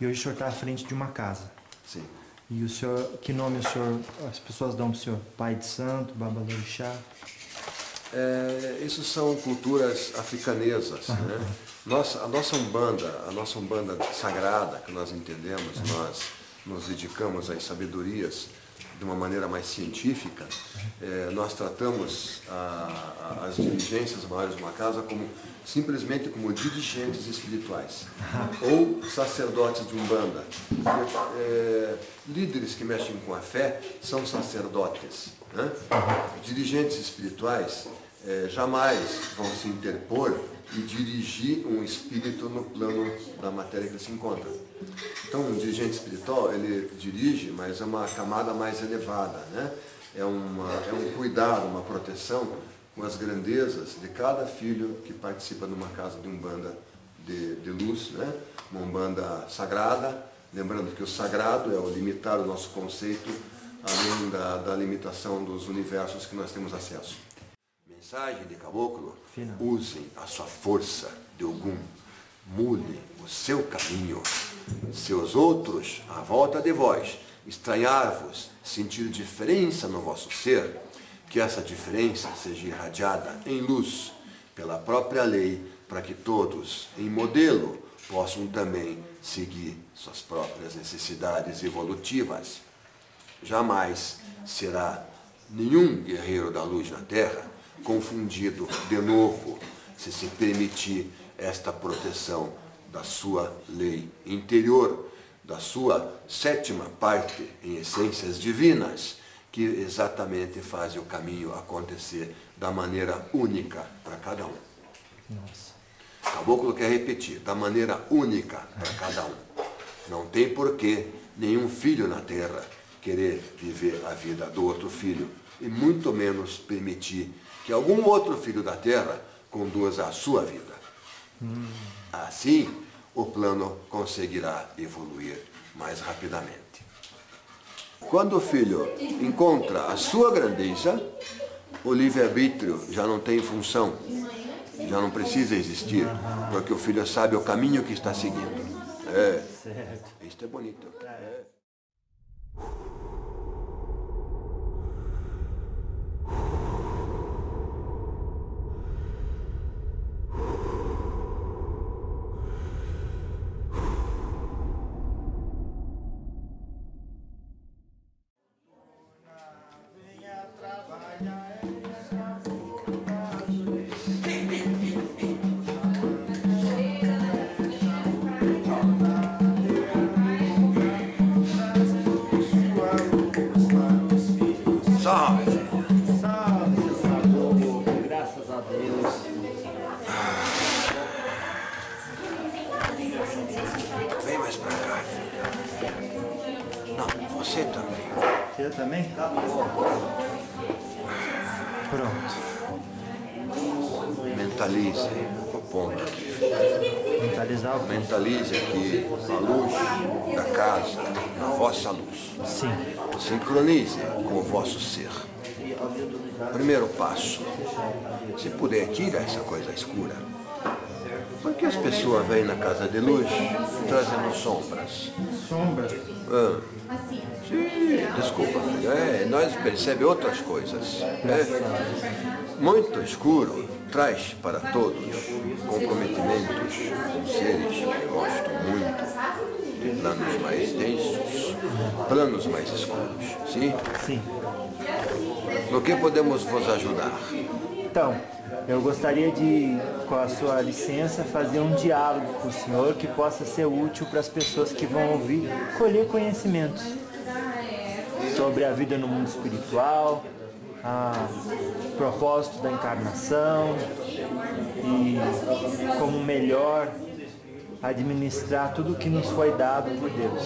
E hoje o senhor está à frente de uma casa. Sim. E o senhor, que nome o senhor, as pessoas dão para o senhor? Pai de Santo, Babalorixá? É, isso são culturas africanesas. Né? Nossa, a nossa Umbanda, a nossa Umbanda sagrada, que nós entendemos, nós nos dedicamos às sabedorias de uma maneira mais científica, é, nós tratamos a, a, as dirigências maiores de uma casa como simplesmente como dirigentes espirituais ou sacerdotes de umbanda. É, líderes que mexem com a fé são sacerdotes. Né? Dirigentes espirituais é, jamais vão se interpor e dirigir um espírito no plano da matéria que ele se encontra. Então, um dirigente espiritual, ele dirige, mas é uma camada mais elevada, né? É, uma, é um cuidado, uma proteção com as grandezas de cada filho que participa de uma casa de umbanda de, de luz, né? uma umbanda sagrada, lembrando que o sagrado é o limitar o nosso conceito, além da, da limitação dos universos que nós temos acesso. Mensagem de caboclo, usem a sua força de Ogum, mude o seu caminho, seus outros à volta de vós, estranhar-vos, sentir diferença no vosso ser, que essa diferença seja irradiada em luz pela própria lei, para que todos, em modelo, possam também seguir suas próprias necessidades evolutivas. Jamais será nenhum guerreiro da luz na Terra confundido de novo se se permitir esta proteção da sua lei interior, da sua sétima parte em essências divinas, que exatamente fazem o caminho acontecer da maneira única para cada um. Nossa. Caboclo quer repetir, da maneira única para cada um. Não tem porquê nenhum filho na terra querer viver a vida do outro filho, e muito menos permitir que algum outro filho da terra conduza a sua vida. Hum. Assim, o plano conseguirá evoluir mais rapidamente. Quando o filho encontra a sua grandeza, o livre-arbítrio já não tem função, já não precisa existir, porque o filho sabe o caminho que está seguindo. É, isto é bonito. É. Primeiro passo. Se puder, tira essa coisa escura. Porque as pessoas vêm na casa de luz trazendo sombras. Sombras? Ah. Sim, desculpa, filho. É, nós percebemos outras coisas. É, muito escuro traz para todos comprometimentos com seres que gostam muito de planos mais densos, planos mais escuros. Sim? Sim. No que podemos vos ajudar? Então, eu gostaria de, com a sua licença, fazer um diálogo com o senhor que possa ser útil para as pessoas que vão ouvir, colher conhecimentos sobre a vida no mundo espiritual, o propósito da encarnação e como melhor administrar tudo o que nos foi dado por Deus.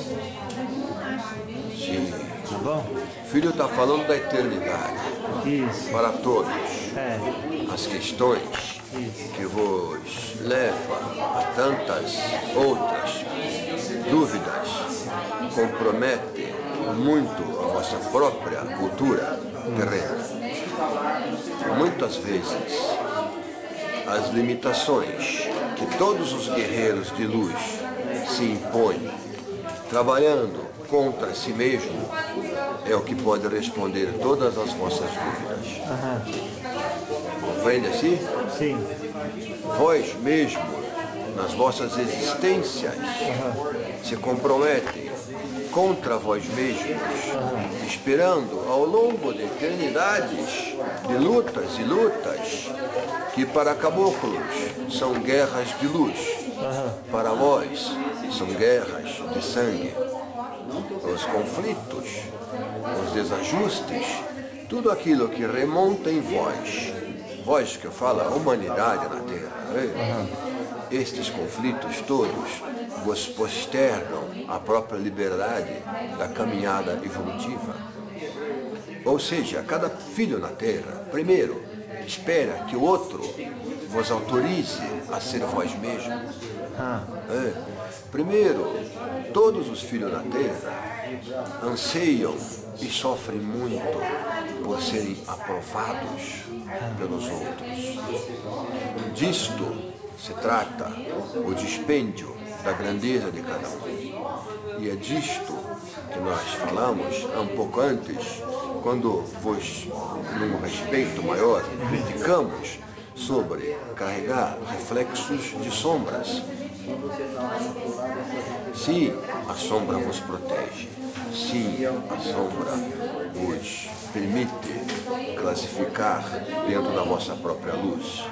Sim. Tá bom? Filho está falando da eternidade. Isso. Para todos. É. As questões Isso. que vos levam a tantas outras dúvidas comprometem muito a vossa própria cultura terrena. Muitas vezes, as limitações que todos os guerreiros de luz se impõem trabalhando contra si mesmo, é o que pode responder todas as vossas dúvidas. Compreende assim? Sim. Vós mesmo, nas vossas existências, se comprometem contra vós mesmos, esperando ao longo de eternidades de lutas e lutas, que para caboclos são guerras de luz, para vós são guerras de sangue. Os conflitos, os desajustes, tudo aquilo que remonta em vós, vós que eu falo, a humanidade na Terra, estes conflitos todos vos postergam a própria liberdade da caminhada evolutiva. Ou seja, cada filho na Terra, primeiro, espera que o outro vos autorize a ser vós mesmo. É. Primeiro, todos os filhos da Terra anseiam e sofrem muito por serem aprovados pelos outros. Disto se trata o dispêndio da grandeza de cada um. E é disto que nós falamos um pouco antes, quando vos, num respeito maior, criticamos sobre carregar reflexos de sombras. Se a sombra vos protege, se a sombra vos permite classificar dentro da vossa própria luz.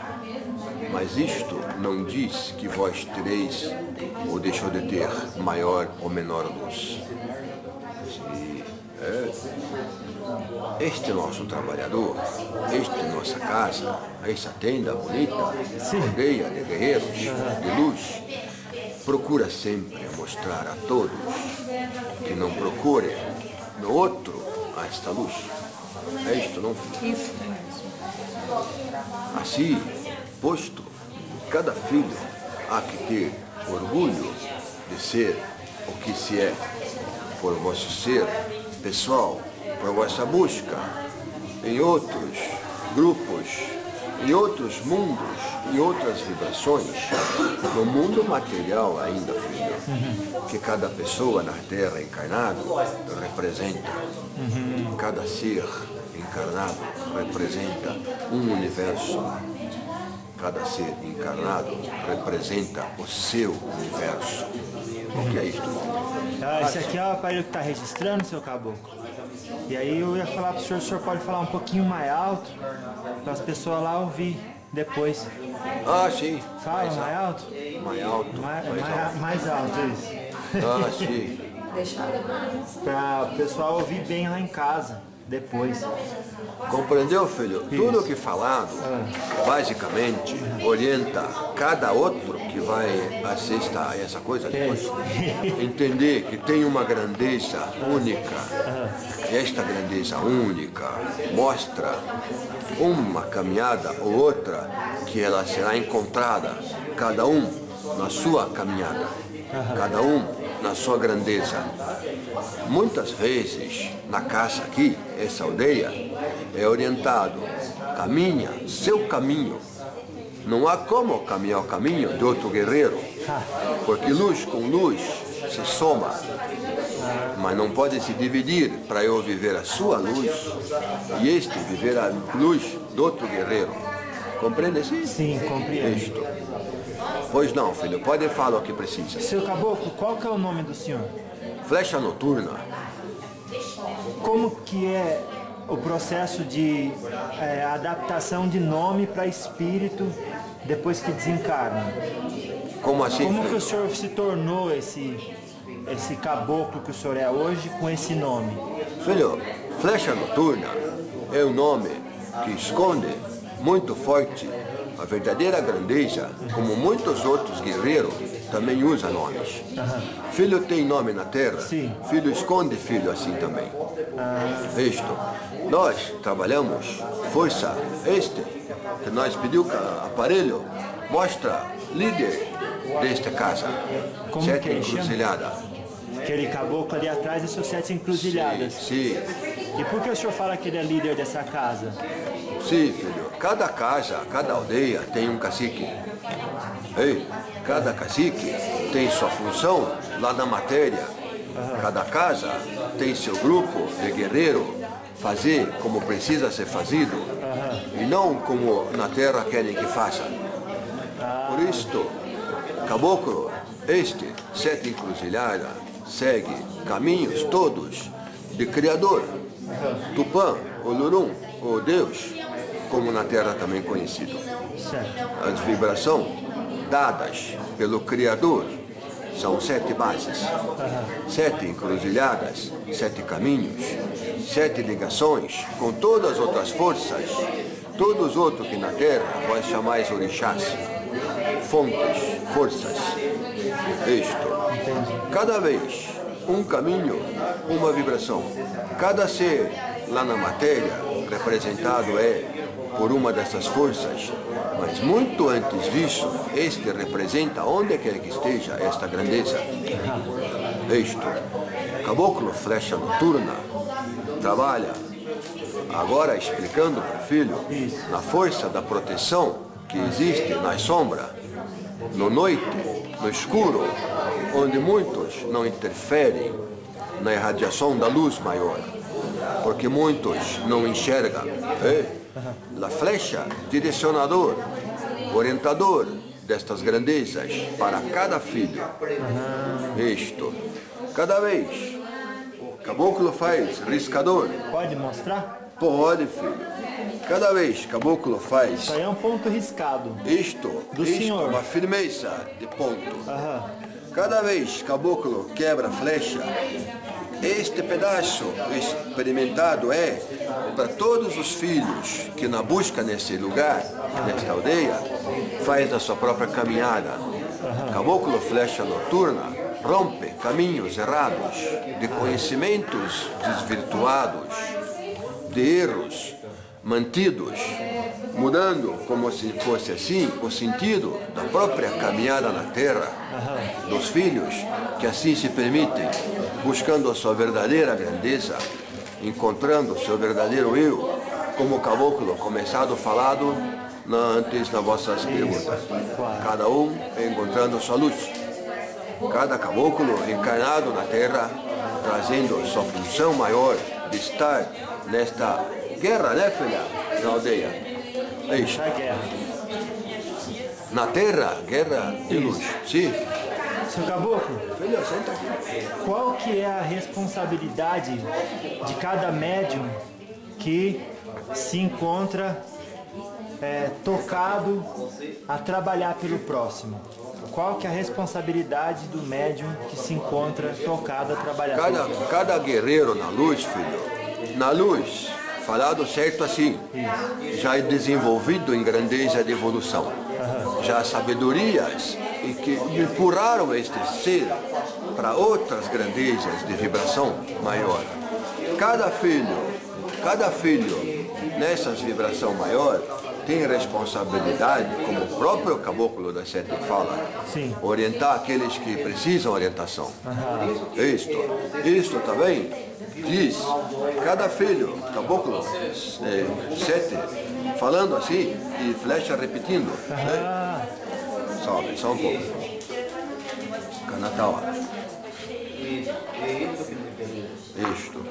Mas isto não diz que vós tereis ou deixou de ter maior ou menor luz. Se, é, este nosso trabalhador, esta nossa casa, essa tenda bonita, rodeia de guerreiros, de luz, procura sempre mostrar a todos que não procure no outro esta luz. É isto, não? Isso. Assim, posto, cada filho há que ter orgulho de ser o que se é, por vosso ser pessoal, por vossa busca em outros grupos, em outros mundos, em outras vibrações, no mundo material ainda, filho, que cada pessoa na Terra encarnado representa, cada ser encarnado representa um universo Cada ser encarnado representa o seu universo. O que é isto? Ah, esse aqui é o aparelho que está registrando, seu caboclo. E aí eu ia falar para o senhor, o senhor pode falar um pouquinho mais alto, para as pessoas lá ouvir depois. Ah, sim. Fala mais, alto? Mais alto. Mais, mais mais, alto. mais alto, isso. Ah, sim. Para o pessoal ouvir bem lá em casa, depois. Compreendeu, filho? Tudo o que falado, basicamente, orienta cada outro que vai assistir a essa coisa depois. Entender que tem uma grandeza única. E esta grandeza única mostra uma caminhada ou outra que ela será encontrada, cada um na sua caminhada, cada um na sua grandeza. Muitas vezes, na casa aqui, essa aldeia, é orientado, caminha seu caminho. Não há como caminhar o caminho de outro guerreiro, porque luz com luz se soma, mas não pode se dividir para eu viver a sua luz e este viver a luz do outro guerreiro. Compreende assim? Sim, compreendo. Isto. Pois não, filho, pode falar o que precisa. Seu caboclo, qual que é o nome do senhor? Flecha noturna. Como que é o processo de é, adaptação de nome para espírito depois que desencarna? Como assim, Como que o senhor se tornou esse, esse caboclo que o senhor é hoje com esse nome? Filho, flecha noturna é um nome que esconde muito forte a verdadeira grandeza, como muitos outros guerreiros também usam nomes. Filho tem nome na terra, Sim. filho esconde filho assim também. Isto, nós trabalhamos força, este que nós pediu aparelho, mostra líder desta casa, Como sete que ele caboclo ali atrás e suas sete encruzilhadas. Sim, E por que o senhor fala que ele é líder dessa casa? Sim, filho. Cada casa, cada aldeia tem um cacique. Ei, cada cacique tem sua função lá na matéria Cada casa tem seu grupo de guerreiro, fazer como precisa ser fazido e não como na terra querem que faça. Por isto, caboclo, este, sete encruzilhada, segue caminhos todos de Criador, Tupã, Olurum, ou Deus, como na terra também conhecido. As vibrações dadas pelo Criador são sete bases, sete encruzilhadas, sete caminhos, sete ligações com todas as outras forças, todos os outros que na terra vós chamais orixás, fontes, forças. Isto. Cada vez um caminho, uma vibração. Cada ser lá na matéria representado é por uma dessas forças, mas muito antes disso, este representa onde quer que esteja esta grandeza. Isto, caboclo flecha noturna, trabalha, agora explicando para o filho, na força da proteção que existe na sombra, no noite, no escuro, onde muitos não interferem na irradiação da luz maior, porque muitos não enxergam. É? A flecha, direcionador, orientador destas grandezas para cada filho. Isto. Cada vez. Caboclo faz riscador. Pode mostrar? Pode, filho. Cada vez caboclo faz. Isso aí é um ponto riscado. Isto, Do isto, senhor. uma firmeza de ponto. Aham. Cada vez caboclo quebra a flecha, este pedaço experimentado é para todos os filhos que na busca nesse lugar, nesta aldeia, faz a sua própria caminhada. Caboclo flecha noturna rompe caminhos errados, de conhecimentos desvirtuados, de erros mantidos, mudando como se fosse assim o sentido da própria caminhada na terra dos filhos que assim se permitem, buscando a sua verdadeira grandeza, encontrando o seu verdadeiro eu, como o caboclo começado falado na, antes nas vossas perguntas. Cada um encontrando sua luz. Cada caboclo encarnado na terra, trazendo sua função maior de estar nesta guerra, né, filha? Na aldeia. É isso. Na terra, guerra de luz. Sim. Seu Caboclo, qual que é a responsabilidade de cada médium que se encontra é, tocado a trabalhar pelo próximo? Qual que é a responsabilidade do médium que se encontra tocado a trabalhar Cada, pelo próximo? cada guerreiro na luz, filho, na luz, falado certo assim, já é desenvolvido em grandeza de evolução. Já sabedorias e que empurraram este ser para outras grandezas de vibração maior. Cada filho, cada filho nessas vibração maior tem responsabilidade, como o próprio caboclo da sete fala, Sim. orientar aqueles que precisam orientação. Isto, isto também diz, cada filho, caboclo, eh, sete, falando assim e flecha repetindo. né? Ah, Sobe, só um pouco. Kanatawa. Isto.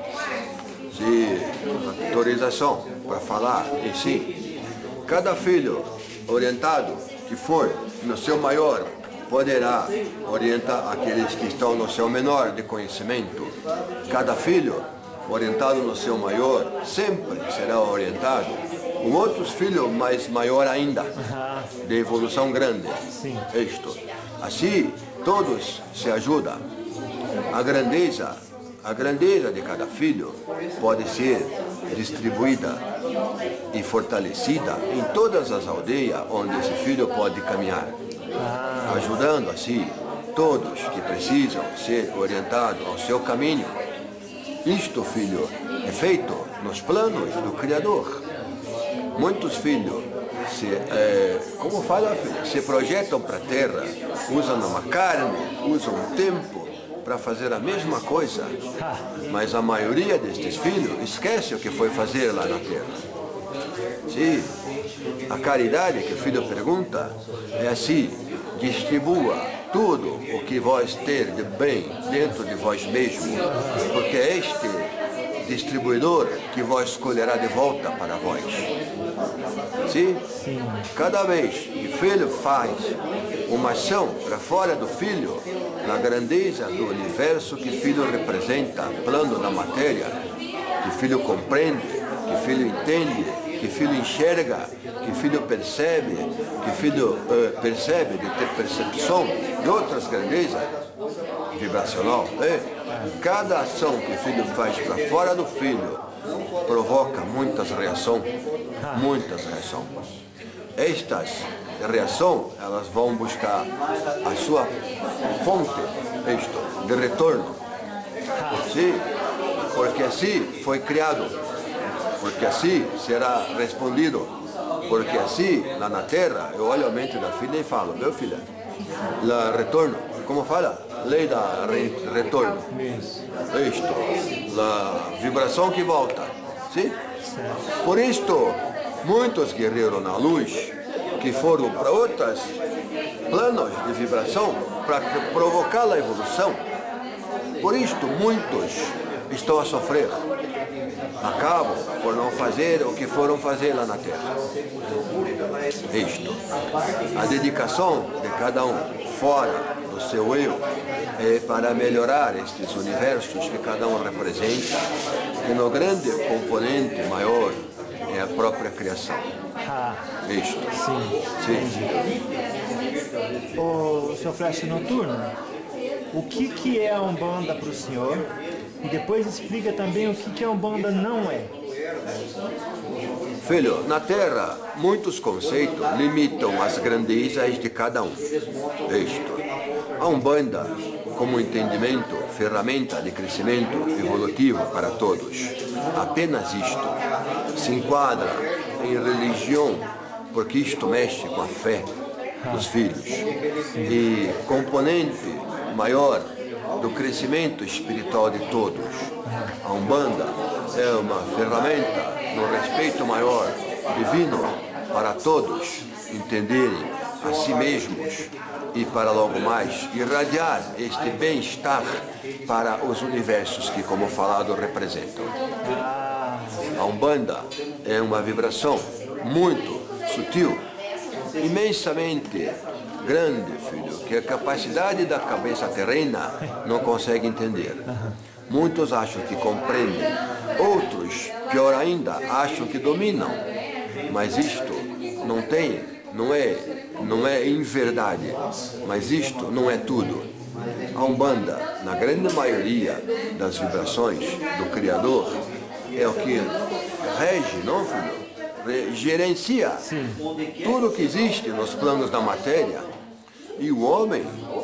Se autorização para falar em si. Cada filho orientado que for no seu maior poderá orientar aqueles que estão no seu menor de conhecimento. Cada filho orientado no seu maior sempre será orientado com outros filhos mais maior ainda de evolução grande. Sim. Isto. Assim, todos se ajudam. A grandeza, a grandeza de cada filho pode ser distribuída e fortalecida em todas as aldeias onde esse filho pode caminhar, ajudando assim todos que precisam ser orientados ao seu caminho. Isto, filho, é feito nos planos do Criador. Muitos filhos se, eh, como fala, se projetam para a terra, usam uma carne, usam um tempo para fazer a mesma coisa. Mas a maioria destes filhos esquece o que foi fazer lá na terra. Sim, a caridade que o filho pergunta é assim, distribua tudo o que vós ter de bem dentro de vós mesmo, porque é este distribuidor que vós escolherá de volta para vós. Sim? Sim. Cada vez que filho faz uma ação para fora do filho, na grandeza do universo que filho representa, plano da matéria, que filho compreende, que filho entende, que filho enxerga, que filho percebe, que filho uh, percebe de ter percepção de outras grandezas, vibracional. É? Cada ação que o filho faz para fora do filho provoca muitas reações, muitas reações. Estas reações, elas vão buscar a sua fonte, isto, de retorno. Sim, porque assim foi criado, porque assim será respondido, porque assim, lá na terra, eu olho a mente da filha e falo, meu filho, lá retorno, como fala? Lei da re, retorno. Isto, a vibração que volta. Sim? Por isto, muitos guerreiros na luz que foram para outros planos de vibração para provocar a evolução. Por isto, muitos estão a sofrer. Acabam por não fazer o que foram fazer lá na Terra. Isto. A dedicação de cada um fora do seu eu é para melhorar estes universos que cada um representa, que no grande componente maior é a própria criação. Ah, Isto. sim. Sim. O senhor Flecha Noturno, o que, que é a Umbanda para o senhor? E depois explica também o que, que a Umbanda não é. Filho, na Terra, muitos conceitos limitam as grandezas de cada um. Isto. A Umbanda, como entendimento, ferramenta de crescimento evolutivo para todos. Apenas isto. Se enquadra em religião, porque isto mexe com a fé dos filhos. E componente maior do crescimento espiritual de todos. A Umbanda é uma ferramenta no respeito maior divino para todos entenderem a si mesmos e para logo mais irradiar este bem-estar para os universos que, como falado, representam. A Umbanda é uma vibração muito sutil, imensamente grande, filho, que a capacidade da cabeça terrena não consegue entender. Muitos acham que compreendem, outros, pior ainda, acham que dominam. Mas isto não tem, não é, não é em verdade. Mas isto não é tudo. A Umbanda, na grande maioria das vibrações do Criador, é o que rege, não, filho? Re- Gerencia tudo que existe nos planos da matéria. E o homem,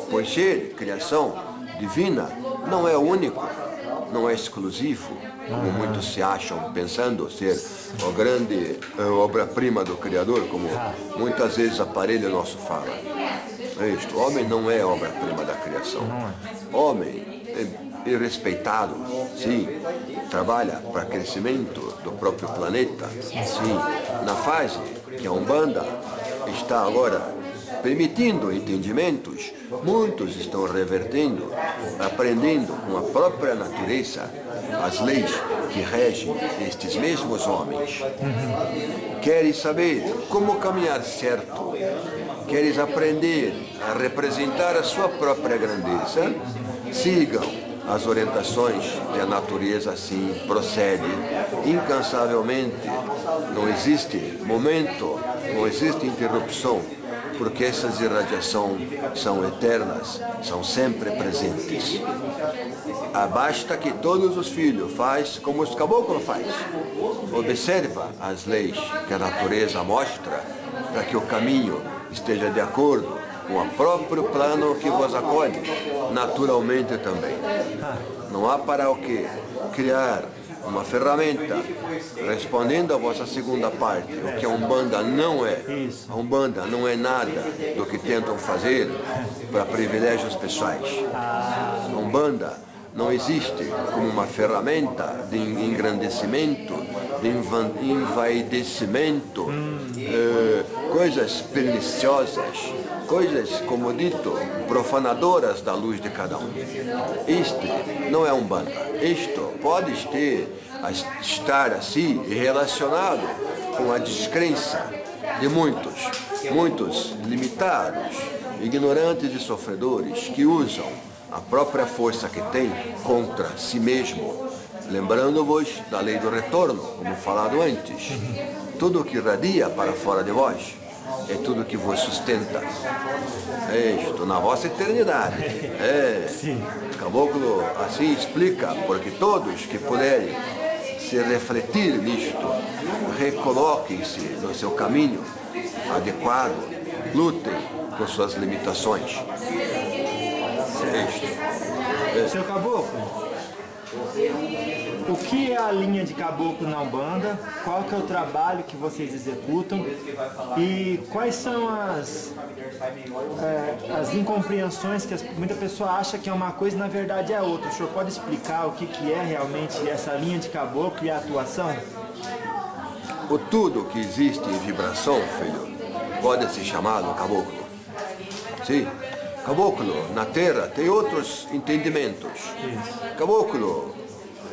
por ser criação divina, não é único, não é exclusivo, como muitos se acham, pensando ser a grande eh, obra-prima do Criador, como muitas vezes aparelho nosso fala. É isto, o homem não é obra-prima da criação. Homem é, é respeitado, sim, trabalha para crescimento do próprio planeta, sim, na fase que a Umbanda está agora permitindo entendimentos, muitos estão revertendo, aprendendo com a própria natureza as leis que regem estes mesmos homens. Queres saber como caminhar certo? Queres aprender a representar a sua própria grandeza? Sigam as orientações que a natureza assim procede incansavelmente. Não existe momento, não existe interrupção, porque essas irradiações são eternas, são sempre presentes. Basta que todos os filhos faz como os caboclos faz. Observa as leis que a natureza mostra para que o caminho esteja de acordo com o próprio plano que vos acolhe, naturalmente também. Não há para o que criar uma ferramenta respondendo à vossa segunda parte, o que a Umbanda não é. A Umbanda não é nada do que tentam fazer para privilégios pessoais. A Umbanda não existe como uma ferramenta de engrandecimento, de envaidecimento, eh, coisas perniciosas, coisas, como dito, profanadoras da luz de cada um. Isto não é um banda. Isto pode ter, estar assim relacionado com a descrença de muitos, muitos limitados, ignorantes e sofredores que usam a própria força que têm contra si mesmo. Lembrando-vos da lei do retorno, como falado antes. Tudo que radia para fora de vós é tudo que vos sustenta. É isto, na vossa eternidade. É. Sim. Caboclo assim explica, porque todos que puderem se refletir nisto, recoloquem-se no seu caminho adequado, lutem com suas limitações. É isto. Seu caboclo, o que é a linha de caboclo na Umbanda? Qual que é o trabalho que vocês executam? E quais são as, é, as incompreensões que as, muita pessoa acha que é uma coisa e na verdade é outra? O senhor pode explicar o que, que é realmente essa linha de caboclo e a atuação? O tudo que existe em vibração, filho, pode ser chamado caboclo. Sim. Caboclo, na Terra, tem outros entendimentos. Caboclo,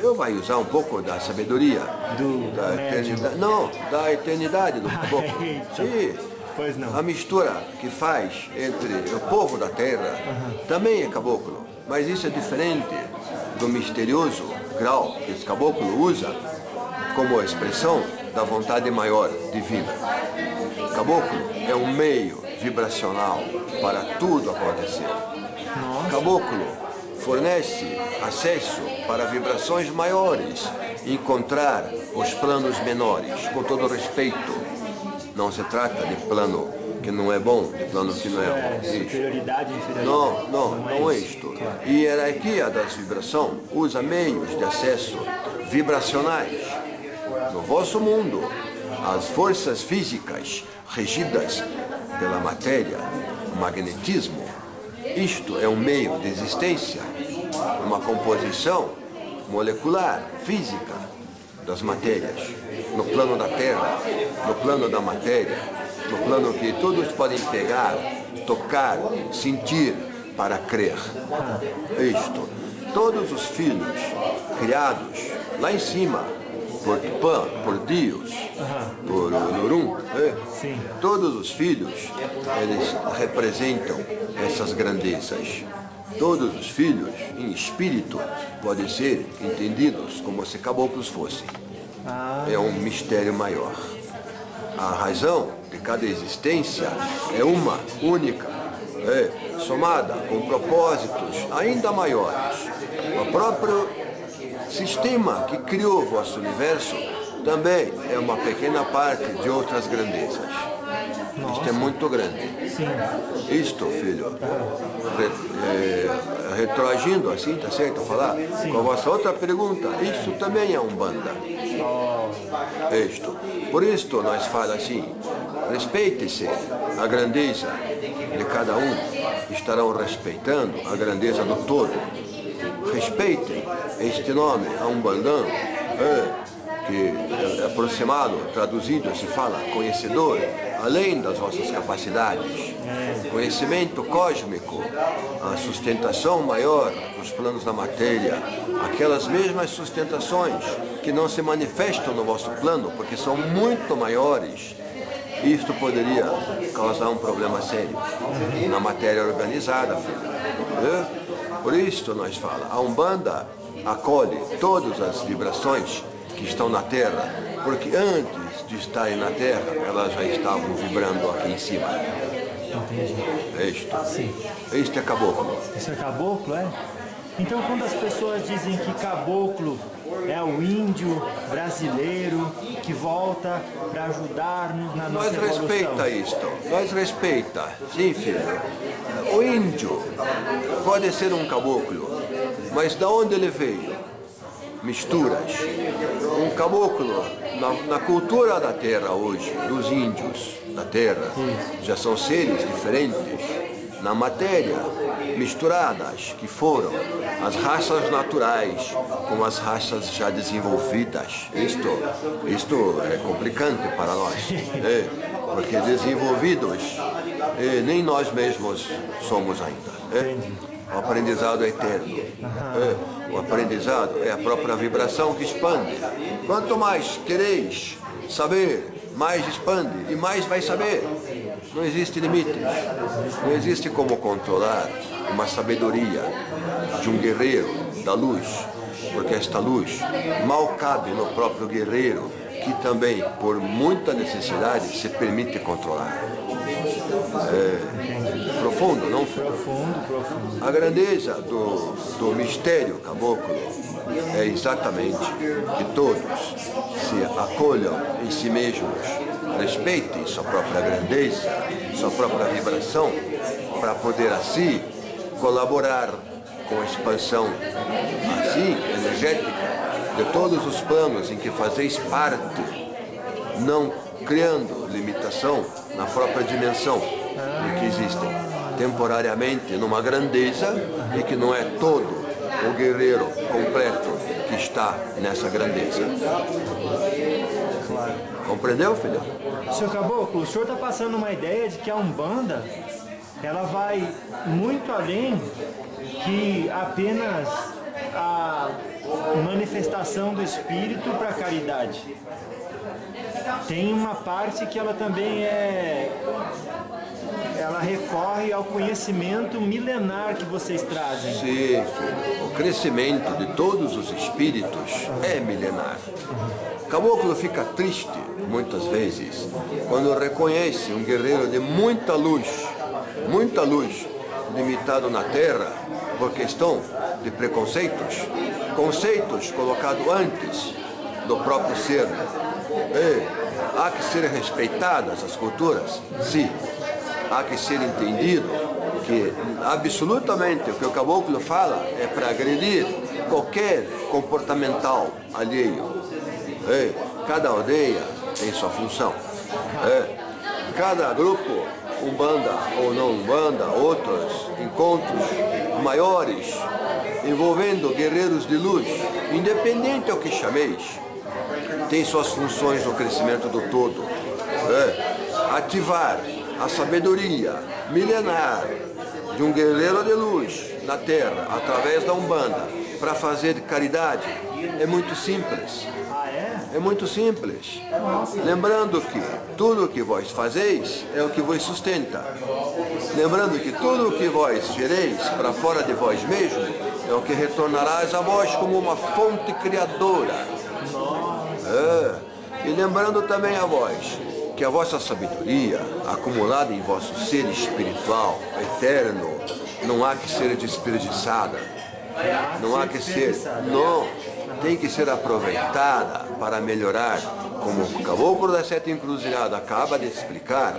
eu vai usar um pouco da sabedoria Do da eternidade. Não, da eternidade do caboclo. Eita. Sim. Pois não. A mistura que faz entre o povo da terra também é caboclo, mas isso é diferente do misterioso grau que esse caboclo usa como expressão da vontade maior divina. Caboclo é um meio vibracional para tudo acontecer. Caboclo fornece acesso para vibrações maiores, encontrar os planos menores, com todo respeito. Não se trata de plano que não é bom, de plano que não é É, superioridade e inferioridade. Não, não, não é isto. E a hierarquia das vibrações usa meios de acesso vibracionais. No vosso mundo, as forças físicas regidas pela matéria, o magnetismo, isto é um meio de existência, uma composição molecular, física das matérias, no plano da Terra, no plano da matéria, no plano que todos podem pegar, tocar, sentir para crer. Isto. Todos os filhos criados lá em cima, por Tupã, por Deus, por Lorum, é? Sim. todos os filhos, eles representam essas grandezas. Todos os filhos, em espírito, podem ser entendidos como se caboclos fossem. Ah, É um mistério maior. A razão de cada existência é uma, única, é, somada com propósitos ainda maiores. O próprio sistema que criou o vosso universo também é uma pequena parte de outras grandezas. Isto é muito grande. sim. Isto, filho, re, é, retroagindo assim, tá certo falar? Com a vossa outra pergunta, isso também é um banda. Isto. Por isto nós fala assim, respeite-se a grandeza de cada um, estarão respeitando a grandeza do todo. Respeitem este nome a um bandão, é, que é aproximado, traduzido se fala conhecedor, além das vossas capacidades. Conhecimento cósmico, a sustentação maior dos planos da matéria, aquelas mesmas sustentações que não se manifestam no vosso plano, porque são muito maiores. Isto poderia causar um problema sério na matéria organizada. filho. É? Por isso nós fala, a Umbanda acolhe todas as vibrações que estão na Terra, porque antes de estarem na Terra, elas já estavam vibrando aqui em cima. É isto. Isto é caboclo. Isso é caboclo, é? Então quando as pessoas dizem que caboclo é o índio brasileiro que volta para ajudar-nos na nossa Nós respeita isto, nós respeita, sim filho. O índio pode ser um caboclo, mas da onde ele veio? Misturas. Um caboclo, na, na cultura da terra hoje, dos índios da terra, já são seres diferentes na matéria, misturadas, que foram as raças naturais com as raças já desenvolvidas. Isto, isto é complicante para nós, né? porque desenvolvidos e nem nós mesmos somos ainda. É? O aprendizado é eterno. É. O aprendizado é a própria vibração que expande. Quanto mais quereis saber, mais expande e mais vai saber. Não existe limite. Não existe como controlar uma sabedoria de um guerreiro da luz, porque esta luz mal cabe no próprio guerreiro, que também, por muita necessidade, se permite controlar. É profundo, não? Profundo, profundo. A grandeza do, do mistério caboclo é exatamente que todos se acolham em si mesmos, respeitem sua própria grandeza, sua própria vibração, para poder assim colaborar com a expansão assim energética de todos os planos em que fazeis parte, não criando limitação na própria dimensão em que existem temporariamente numa grandeza e que não é todo o guerreiro completo que está nessa grandeza. Claro. Compreendeu, filho? Senhor Caboclo, o senhor está passando uma ideia de que a Umbanda ela vai muito além que apenas a manifestação do espírito para a caridade. Tem uma parte que ela também é ela recorre ao conhecimento milenar que vocês trazem. Sim, filho. O crescimento de todos os espíritos é milenar. Caboclo fica triste, muitas vezes, quando reconhece um guerreiro de muita luz, muita luz, limitado na terra por questão de preconceitos, conceitos colocados antes do próprio ser. E há que ser respeitadas as culturas? Sim. Há que ser entendido que absolutamente o que o caboclo fala é para agredir qualquer comportamental alheio. É, cada aldeia tem sua função. É, cada grupo, umbanda ou não umbanda, outros encontros maiores envolvendo guerreiros de luz, independente ao que chameis, tem suas funções no crescimento do todo. É, ativar a sabedoria milenar de um guerreiro de luz na terra, através da Umbanda, para fazer caridade, é muito simples. Ah, é? É muito simples. Lembrando que tudo o que vós fazeis é o que vos sustenta. Lembrando que tudo o que vós gereis para fora de vós mesmo é o que retornarás a vós como uma fonte criadora. É. E lembrando também a vós que a vossa sabedoria, acumulada em vosso ser espiritual, eterno, não há que ser desperdiçada. Não há que ser. Não. Tem que ser aproveitada para melhorar. Como o caboclo da sete encruzilhada acaba de explicar,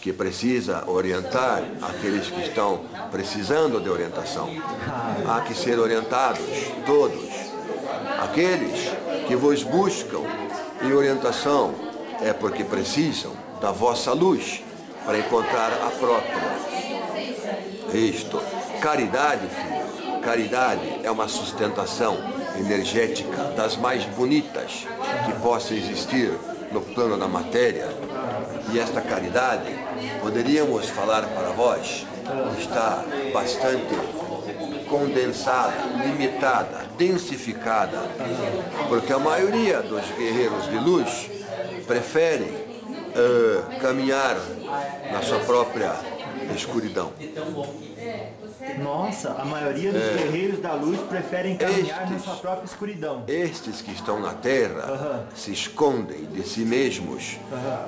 que precisa orientar aqueles que estão precisando de orientação. Há que ser orientados, todos. Aqueles que vos buscam em orientação é porque precisam da vossa luz para encontrar a própria. Isto, caridade, filho, caridade é uma sustentação energética das mais bonitas que possa existir no plano da matéria. E esta caridade, poderíamos falar para vós, está bastante condensada, limitada, densificada, porque a maioria dos guerreiros de luz preferem uh, caminhar na sua própria escuridão. Nossa, a maioria dos guerreiros da luz preferem caminhar na Estes. sua própria escuridão. Estes que estão na terra Aham. se escondem de si mesmos.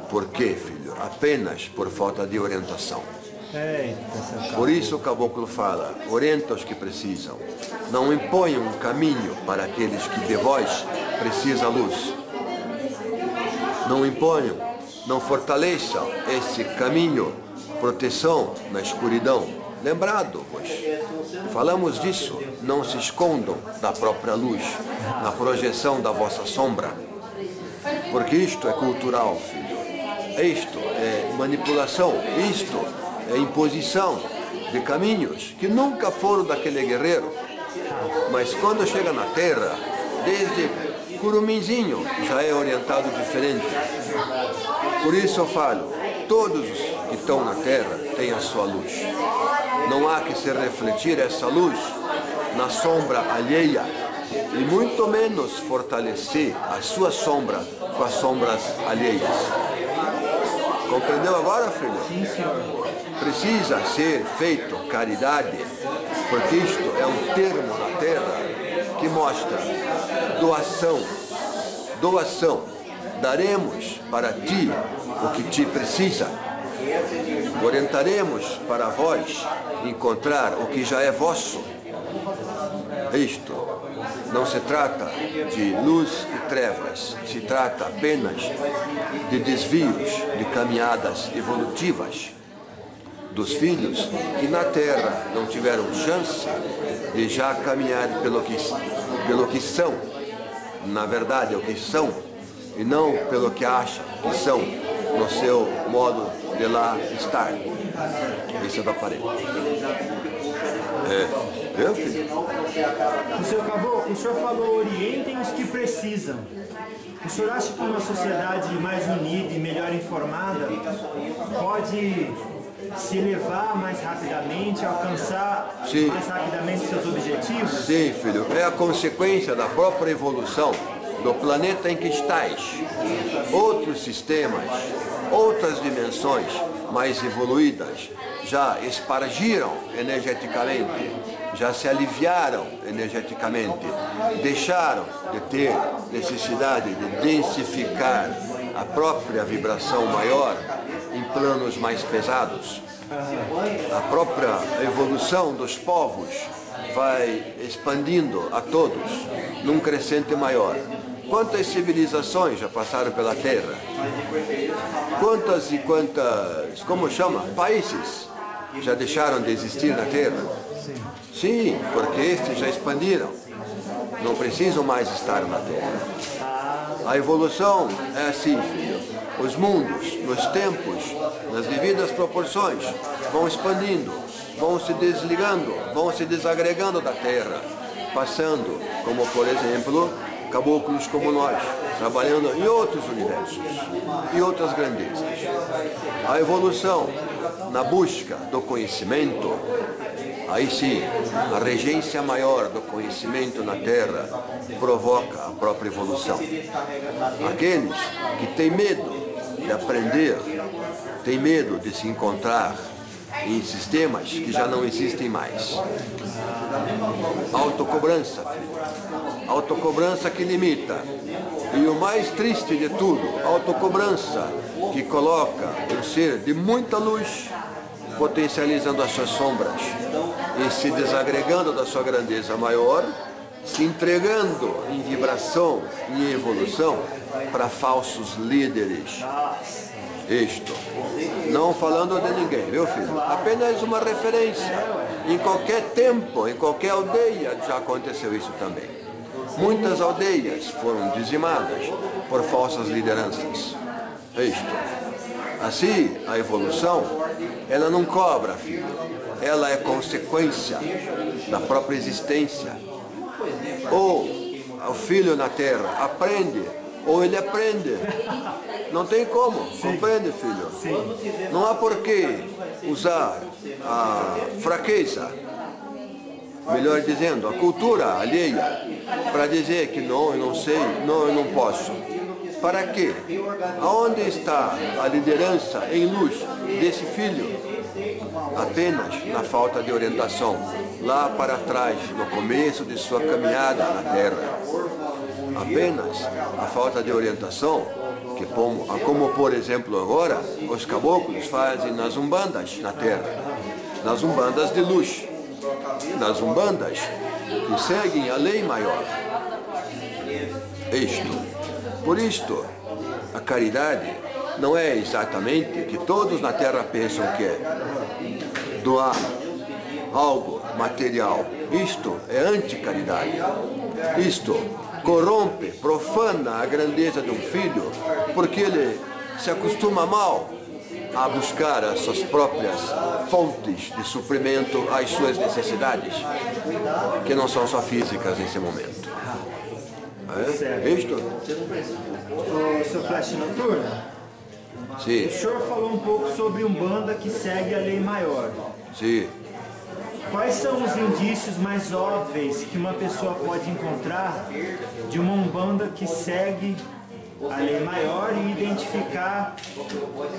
Por quê, filho? Apenas por falta de orientação. Por isso o caboclo fala, orienta os que precisam. Não imponham um caminho para aqueles que de vós precisa luz. Não imponham, não fortaleçam esse caminho, proteção na escuridão. Lembrado, pois, falamos disso, não se escondam da própria luz, na projeção da vossa sombra. Porque isto é cultural, filho. Isto é manipulação, isto imposição de caminhos que nunca foram daquele guerreiro. Mas quando chega na terra, desde curuminzinho já é orientado diferente. Por isso eu falo, todos que estão na terra têm a sua luz. Não há que se refletir essa luz na sombra alheia e muito menos fortalecer a sua sombra com as sombras alheias. Compreendeu agora, filho? Sim, senhor. Precisa ser feito caridade, porque isto é um termo na terra que mostra doação. Doação. Daremos para ti o que te precisa. Orientaremos para vós encontrar o que já é vosso. Isto não se trata de luz e trevas, se trata apenas de desvios de caminhadas evolutivas dos filhos que na terra não tiveram chance de já caminhar pelo que, pelo que são, na verdade é o que são, e não pelo que acham que são no seu modo de lá estar. Esse é do aparelho. É. Viu, filho? O senhor acabou, o senhor falou orientem os que precisam. O senhor acha que uma sociedade mais unida e melhor informada pode se elevar mais rapidamente, alcançar Sim. mais rapidamente seus objetivos? Sim, filho. É a consequência da própria evolução do planeta em que estás. Outros sistemas, outras dimensões mais evoluídas já espargiram energeticamente, já se aliviaram energeticamente, deixaram de ter necessidade de densificar a própria vibração maior em planos mais pesados. A própria evolução dos povos vai expandindo a todos num crescente maior. Quantas civilizações já passaram pela Terra? Quantas e quantas, como chama, países já deixaram de existir na Terra? Sim, porque estes já expandiram. Não precisam mais estar na Terra. A evolução é assim, filho. Os mundos, nos tempos, nas devidas proporções, vão expandindo, vão se desligando, vão se desagregando da Terra, passando, como por exemplo, caboclos como nós, trabalhando em outros universos e outras grandezas. A evolução na busca do conhecimento, aí sim, a regência maior do conhecimento na Terra provoca a própria evolução. Aqueles que têm medo de aprender, têm medo de se encontrar em sistemas que já não existem mais. Autocobrança. Autocobrança que limita. E o mais triste de tudo, autocobrança que coloca um ser de muita luz, potencializando as suas sombras e se desagregando da sua grandeza maior, se entregando em vibração e evolução para falsos líderes. Isto. Não falando de ninguém, viu filho? Apenas uma referência. Em qualquer tempo, em qualquer aldeia já aconteceu isso também. Muitas aldeias foram dizimadas por falsas lideranças. Isto. Assim, a evolução, ela não cobra, filho. Ela é consequência da própria existência. Ou o filho na terra aprende, ou ele aprende. Não tem como, compreende, filho? Não há por que usar a fraqueza, melhor dizendo, a cultura alheia, para dizer que não, eu não sei, não, eu não posso. Para quê? Aonde está a liderança em luz desse filho? Apenas na falta de orientação, lá para trás, no começo de sua caminhada na Terra. Apenas a falta de orientação, que como, por exemplo agora, os caboclos fazem nas umbandas na Terra, nas umbandas de luz, nas umbandas que seguem a lei maior. Isto. Por isto, a caridade não é exatamente o que todos na Terra pensam que é doar algo material. Isto é anticaridade. Isto corrompe, profana a grandeza de um filho, porque ele se acostuma mal a buscar as suas próprias fontes de suprimento às suas necessidades, que não são só físicas nesse momento. É? Isto? O seu flash noturno, Sim. O senhor falou um pouco sobre Umbanda que segue a lei maior. Sim. Quais são os indícios mais óbvios que uma pessoa pode encontrar de uma Umbanda que segue a lei maior e identificar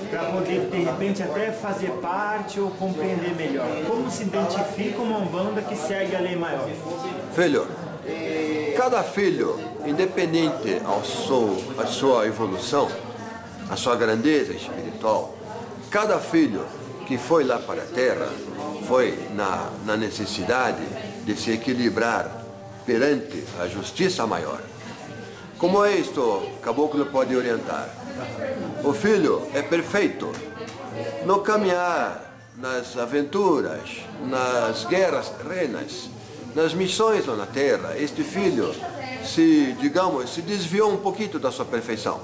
para poder de repente até fazer parte ou compreender melhor? Como se identifica uma Umbanda que segue a lei maior? Filho, cada filho, independente ao seu, a sua evolução, a sua grandeza espiritual, cada filho que foi lá para a Terra foi na, na necessidade de se equilibrar perante a justiça maior. Como é isto, caboclo pode orientar? O filho é perfeito no caminhar, nas aventuras, nas guerras terrenas, nas missões na terra. Este filho se, digamos, se desviou um pouquinho da sua perfeição.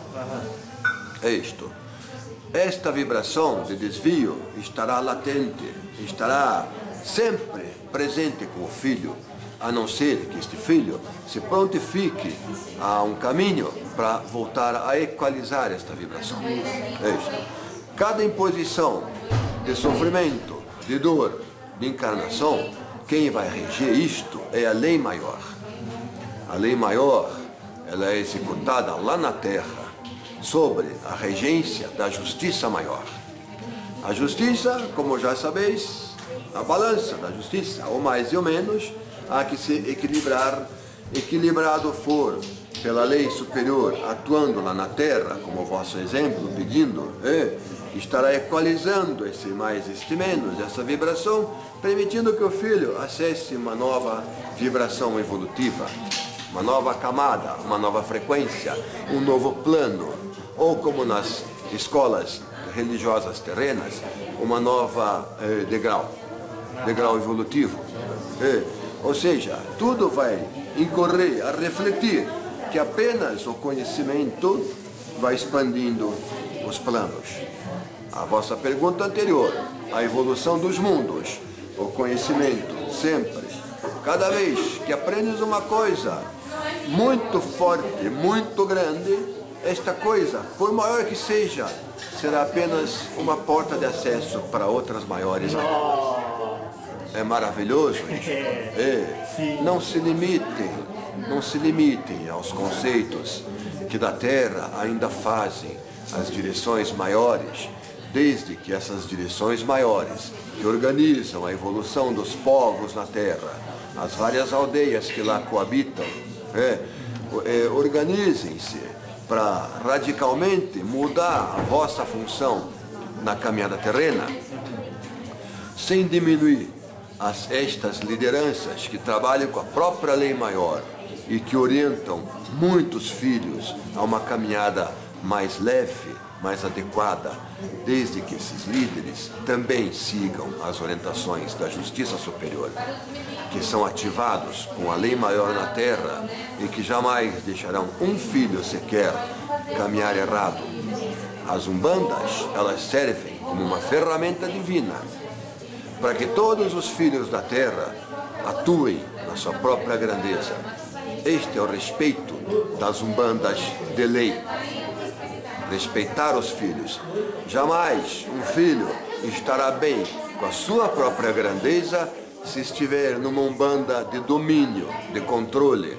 É isto. Esta vibração de desvio estará latente, estará sempre presente com o filho, a não ser que este filho se prontifique a um caminho para voltar a equalizar esta vibração. É isto. Cada imposição de sofrimento, de dor, de encarnação, quem vai reger isto é a lei maior. A lei maior, ela é executada lá na terra, sobre a regência da justiça maior. A justiça, como já sabeis, a balança da justiça, ou mais ou menos, há que se equilibrar. Equilibrado for pela lei superior, atuando lá na terra, como o vosso exemplo, pedindo, é, estará equalizando esse mais, este menos, essa vibração, permitindo que o filho acesse uma nova vibração evolutiva, uma nova camada, uma nova frequência, um novo plano, ou como nas escolas religiosas terrenas, uma nova eh, degrau, degrau evolutivo. Eh, ou seja, tudo vai incorrer a refletir que apenas o conhecimento vai expandindo os planos. A vossa pergunta anterior, a evolução dos mundos, o conhecimento sempre. Cada vez que aprendes uma coisa muito forte, muito grande, esta coisa, por maior que seja, será apenas uma porta de acesso para outras maiores. É maravilhoso isso. É. Não se limitem, não se limitem aos conceitos que da Terra ainda fazem as direções maiores, desde que essas direções maiores, que organizam a evolução dos povos na Terra, as várias aldeias que lá coabitam, é, é, organizem-se para radicalmente mudar a vossa função na caminhada terrena, sem diminuir as, estas lideranças que trabalham com a própria lei maior e que orientam muitos filhos a uma caminhada mais leve, mais adequada, desde que esses líderes também sigam as orientações da justiça superior, que são ativados com a lei maior na terra e que jamais deixarão um filho sequer caminhar errado. As umbandas, elas servem como uma ferramenta divina para que todos os filhos da terra atuem na sua própria grandeza. Este é o respeito das umbandas de lei. Respeitar os filhos. Jamais um filho estará bem com a sua própria grandeza se estiver numa umbanda de domínio, de controle,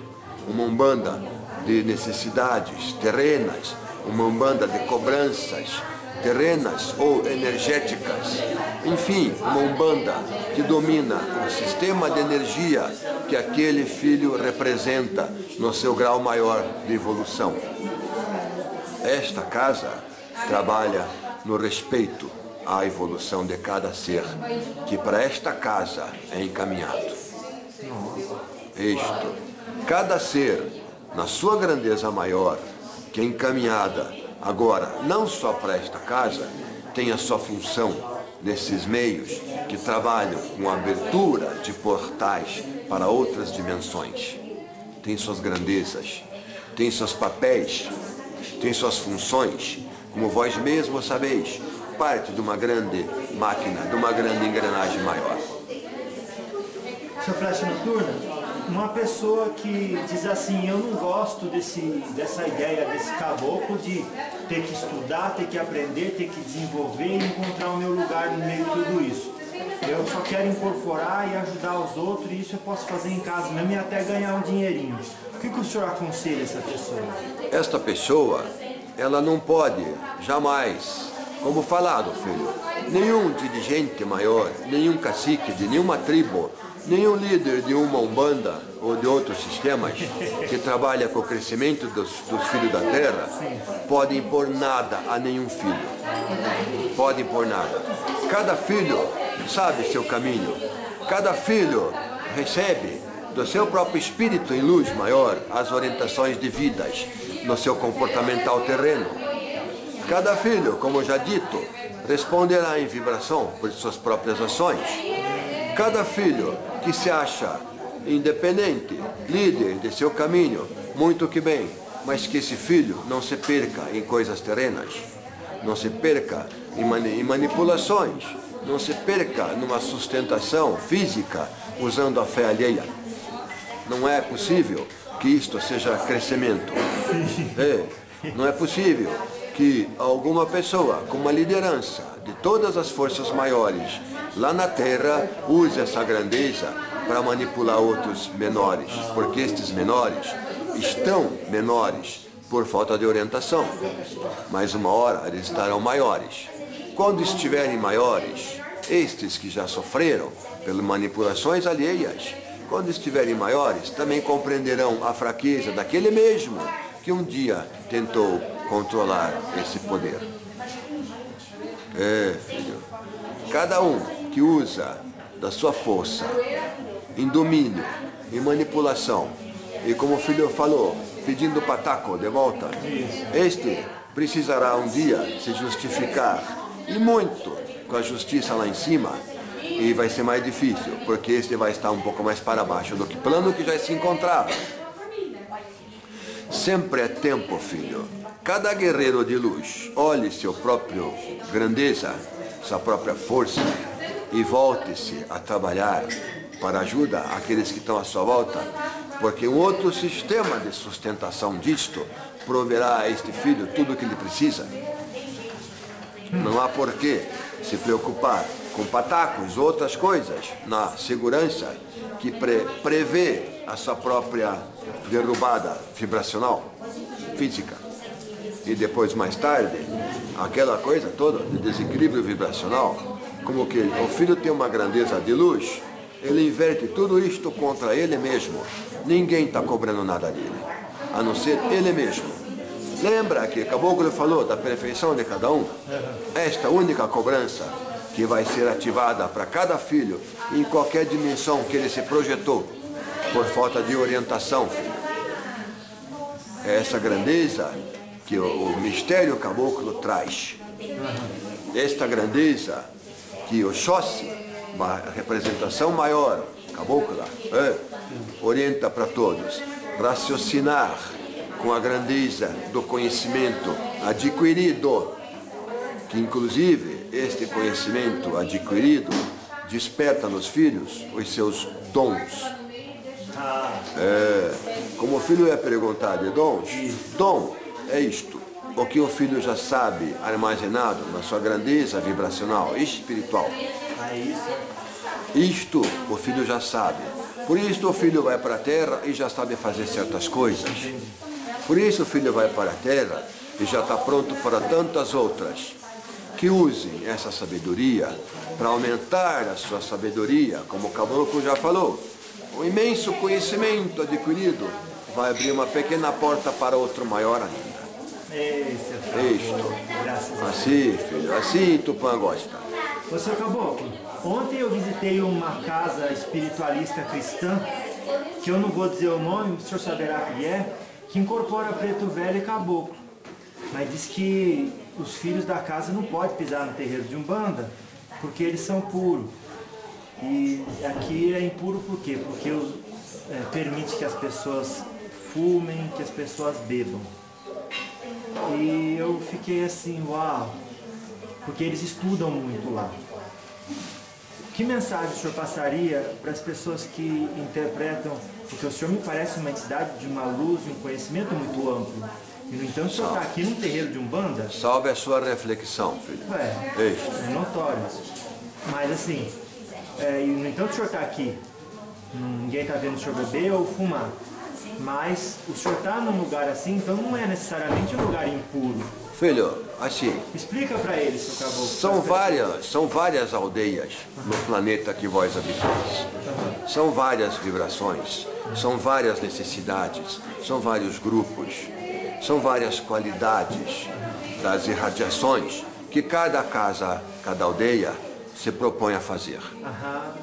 uma umbanda de necessidades terrenas, uma umbanda de cobranças, terrenas ou energéticas. Enfim, uma umbanda que domina o sistema de energia que aquele filho representa no seu grau maior de evolução. Esta casa trabalha no respeito à evolução de cada ser, que para esta casa é encaminhado. Isto, cada ser, na sua grandeza maior, que é encaminhada Agora, não só para esta casa, tem a sua função nesses meios que trabalham com abertura de portais para outras dimensões. Tem suas grandezas, tem seus papéis, tem suas funções, como vós mesmos sabeis, parte de uma grande máquina, de uma grande engrenagem maior. Seu flash noturno? uma pessoa que diz assim, eu não gosto desse, dessa ideia desse caboclo de ter que estudar, ter que aprender, ter que desenvolver e encontrar o meu lugar no meio de tudo isso. Eu só quero incorporar e ajudar os outros e isso eu posso fazer em casa mesmo e até ganhar um dinheirinho. O que, que o senhor aconselha essa pessoa? Esta pessoa, ela não pode jamais, como falado, filho, nenhum dirigente maior, nenhum cacique de nenhuma tribo, nenhum líder de uma umbanda ou de outros sistemas que trabalha com o crescimento dos, dos filhos da terra pode impor nada a nenhum filho. Pode impor nada. Cada filho sabe seu caminho. Cada filho recebe do seu próprio espírito em luz maior as orientações devidas no seu comportamental terreno. Cada filho, como já dito, responderá em vibração por suas próprias ações. Cada filho que se acha independente, líder de seu caminho, muito que bem, mas que esse filho não se perca em coisas terrenas, não se perca em, mani em manipulações, não se perca numa sustentação física usando a fé alheia. Não é possível que isto seja crescimento. É, não é possível que alguma pessoa com uma liderança de todas as forças maiores lá na Terra use essa grandeza para manipular outros menores, porque estes menores estão menores por falta de orientação. Mas uma hora eles estarão maiores. Quando estiverem maiores, estes que já sofreram pelas manipulações alheias, quando estiverem maiores, também compreenderão a fraqueza daquele mesmo que um dia tentou controlar esse poder. É, filho. Cada um que usa da sua força em domínio, em manipulação, e como o filho falou, pedindo pataco de volta, este precisará um dia se justificar, e muito, com a justiça lá em cima, e vai ser mais difícil, porque este vai estar um pouco mais para baixo do que plano que já se encontrava. Sempre é tempo, filho. Cada guerreiro de luz olhe seu próprio grandeza, sua própria força e volte-se a trabalhar para ajuda àqueles que estão à sua volta, porque um outro sistema de sustentação disto proverá a este filho tudo o que ele precisa. Não há por que se preocupar com patacos, outras coisas, na segurança que pre prevê a sua própria derrubada vibracional, física. E depois, mais tarde, aquela coisa toda de desequilíbrio vibracional, como que o filho tem uma grandeza de luz, ele inverte tudo isto contra ele mesmo. Ninguém está cobrando nada dele, a não ser ele mesmo. Lembra que Caboclo falou da perfeição de cada um? Esta única cobrança que vai ser ativada para cada filho em qualquer dimensão que ele se projetou por falta de orientação. É essa grandeza que o, o mistério caboclo traz. Esta grandeza que o Xóssi, uma representação maior, cabocla, é, orienta para todos. Raciocinar com a grandeza do conhecimento adquirido, que inclusive este conhecimento adquirido desperta nos filhos os seus dons. É, como o filho é perguntar de dons, dom é isto, o que o filho já sabe armazenado na sua grandeza vibracional espiritual. Isto o filho já sabe. Por isso o filho vai para a terra e já sabe fazer certas coisas. Por isso o filho vai para a terra e já está pronto para tantas outras. Que usem essa sabedoria para aumentar a sua sabedoria, como o caboclo já falou. O imenso conhecimento adquirido vai abrir uma pequena porta para outro maior ainda. Isto. Assim, filho, assim Tupã gosta. Ô, seu Caboclo, ontem eu visitei uma casa espiritualista cristã, que eu não vou dizer o nome, o senhor saberá que é, que incorpora preto velho e caboclo. Mas diz que os filhos da casa não podem pisar no terreiro de Umbanda, porque eles são puros. E aqui é impuro por quê? Porque os, é, permite que as pessoas fumem, que as pessoas bebam. E eu fiquei assim, uau, porque eles estudam muito lá. Que mensagem o senhor passaria para as pessoas que interpretam Porque o senhor me parece uma entidade de uma luz e um conhecimento muito amplo. E, no entanto, o senhor está aqui num terreiro de Umbanda? Salve a sua reflexão, filho. É, é notório. Mas assim, é, e, no entanto, o senhor está aqui. Ninguém está vendo o senhor beber ou fumar. Mas o senhor está num lugar assim, então não é necessariamente um lugar impuro. Filho, assim. Explica para ele, seu caboclo. São várias, são várias aldeias no planeta que vós habitais. São várias vibrações, são várias necessidades, são vários grupos, são várias qualidades das irradiações que cada casa, cada aldeia se propõe a fazer.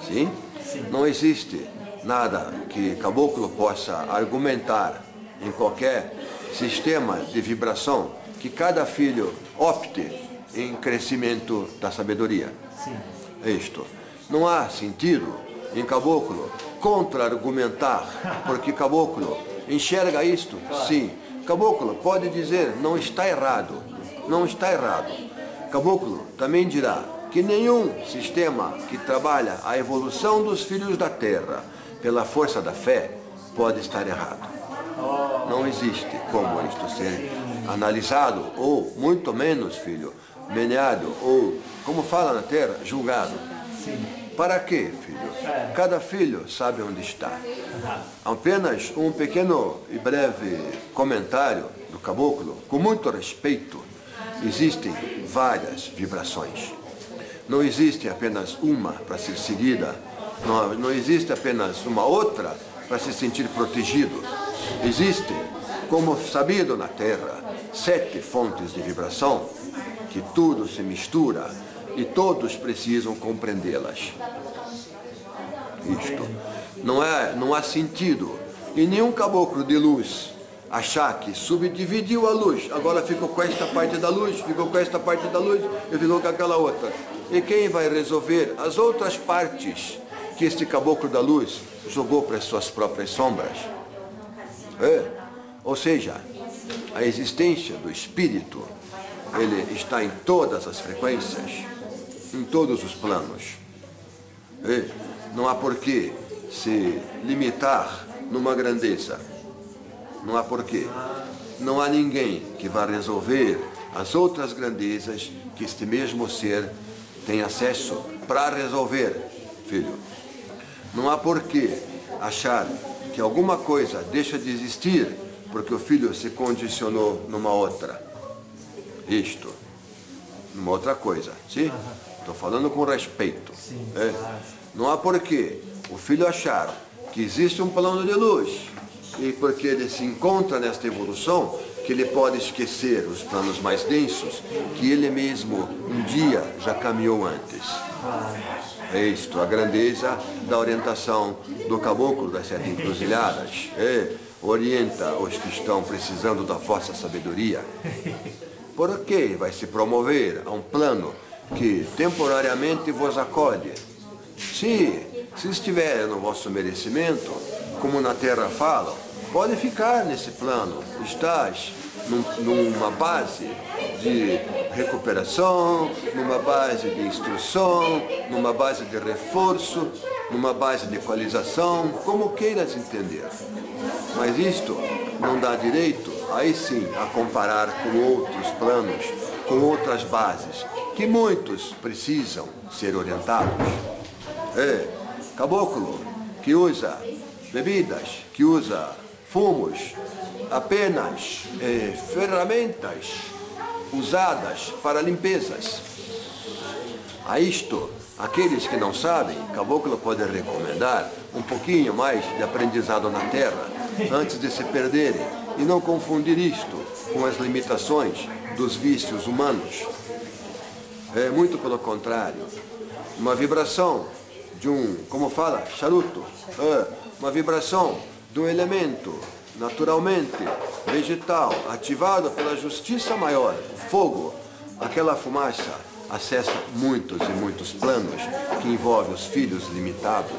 Sim? Sim. Não existe nada que caboclo possa argumentar em qualquer sistema de vibração que cada filho opte em crescimento da sabedoria. Sim. Isto. Não há sentido em caboclo contra-argumentar, porque caboclo enxerga isto? Sim. Caboclo pode dizer, não está errado, não está errado. Caboclo também dirá que nenhum sistema que trabalha a evolução dos filhos da terra pela força da fé pode estar errado. Não existe como isto ser analisado, ou muito menos, filho, meneado, ou, como fala na terra, julgado. Para quê, filho? Cada filho sabe onde está. Apenas um pequeno e breve comentário do caboclo, com muito respeito, existem várias vibrações. Não existe apenas uma para ser seguida, não, não existe apenas uma outra para se sentir protegido. Existem, como sabido na Terra, sete fontes de vibração, que tudo se mistura e todos precisam compreendê-las. Isto. Não, é, não há sentido em nenhum caboclo de luz achar que subdividiu a luz, agora ficou com esta parte da luz, ficou com esta parte da luz e ficou com aquela outra. E quem vai resolver as outras partes que este caboclo da luz jogou para as suas próprias sombras? É. Ou seja, a existência do espírito, ele está em todas as frequências, em todos os planos. É. Não há por que se limitar numa grandeza. Não há porquê. Não há ninguém que vá resolver as outras grandezas que este mesmo ser tem acesso para resolver, filho. Não há porquê achar que alguma coisa deixa de existir porque o filho se condicionou numa outra. Isto. Numa outra coisa. Sim? Estou falando com respeito. É. Não há porquê o filho achar que existe um plano de luz e porque ele se encontra nesta evolução que ele pode esquecer os planos mais densos que ele mesmo um dia já caminhou antes. É isto, a grandeza da orientação do caboclo das sete encruzilhadas. É, orienta os que estão precisando da vossa sabedoria. Porque vai se promover a um plano que temporariamente vos acolhe. Se, se estiver no vosso merecimento, como na terra falam, pode ficar nesse plano. Estás numa base de recuperação, numa base de instrução, numa base de reforço, numa base de equalização, como queiras entender. Mas isto não dá direito, aí sim, a comparar com outros planos, com outras bases, que muitos precisam ser orientados. É, caboclo que usa bebidas, que usa fumos, apenas eh, ferramentas usadas para limpezas. A isto, aqueles que não sabem, Caboclo pode recomendar um pouquinho mais de aprendizado na terra antes de se perderem e não confundir isto com as limitações dos vícios humanos. É muito pelo contrário. Uma vibração de um, como fala, charuto, é, uma vibração de um elemento naturalmente vegetal, ativado pela justiça maior, o fogo, aquela fumaça acessa muitos e muitos planos que envolvem os filhos limitados,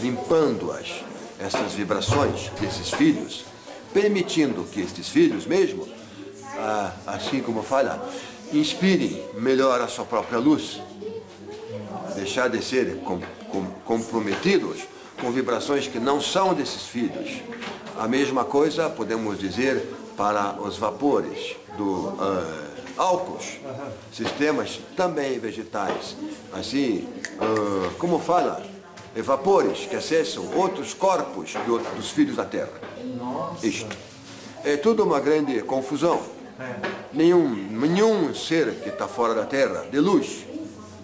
limpando-as, essas vibrações desses filhos, permitindo que estes filhos mesmo, ah, assim como fala, inspirem melhor a sua própria luz, deixar de ser com, com, comprometidos com vibrações que não são desses filhos. A mesma coisa podemos dizer para os vapores do uh, álcools, sistemas também vegetais. Assim, uh, como fala, vapores que acessam outros corpos do, dos filhos da Terra. Isto. É tudo uma grande confusão. É. Nenhum, nenhum ser que está fora da Terra, de luz,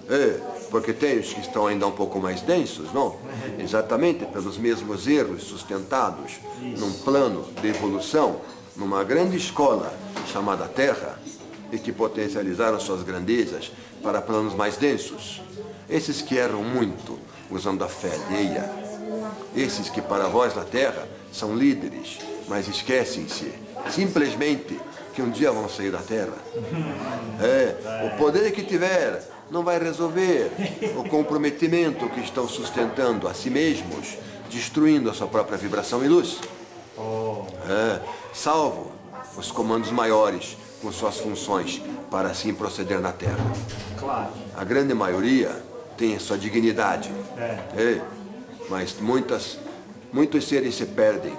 é, porque tem os que estão ainda um pouco mais densos, não? Exatamente pelos mesmos erros sustentados num plano de evolução, numa grande escola chamada Terra, e que potencializaram suas grandezas para planos mais densos. Esses que erram muito, usando a fé alheia. Esses que para voz da Terra são líderes, mas esquecem-se simplesmente que um dia vão sair da Terra. É, o poder que tiver não vai resolver o comprometimento que estão sustentando a si mesmos, destruindo a sua própria vibração e luz. É, salvo os comandos maiores com suas funções para assim proceder na Terra. A grande maioria tem a sua dignidade. É. é. Mas muitas, muitos seres se perdem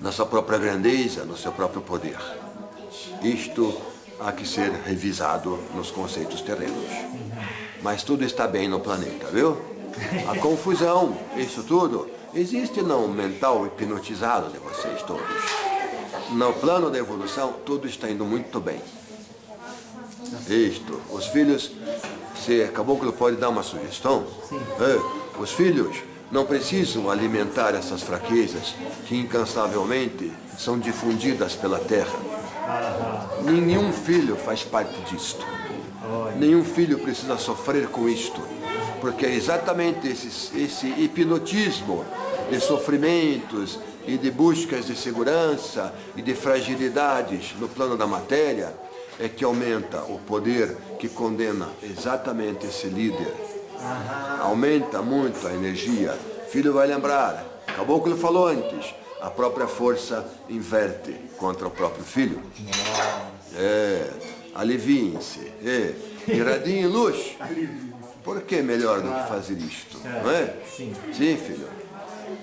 na sua própria grandeza, no seu próprio poder. Isto há que ser revisado nos conceitos terrenos. Mas tudo está bem no planeta, viu? A confusão, isso tudo, existe no mental hipnotizado de vocês todos. No plano da evolução, tudo está indo muito bem. Isto, os filhos, se caboclo pode dar uma sugestão, é, os filhos não precisam alimentar essas fraquezas que incansavelmente são difundidas pela terra. Nenhum filho faz parte disto. Nenhum filho precisa sofrer com isto. Porque é exatamente esse, esse hipnotismo de sofrimentos e de buscas de segurança e de fragilidades no plano da matéria é que aumenta o poder que condena exatamente esse líder Aumenta muito a energia. Filho vai lembrar, acabou o que ele falou antes. A própria força inverte contra o próprio filho. É, aliviem-se. É, iradinho e luz. Por que melhor do que fazer isto? É, não é? Sim. Sim, filho.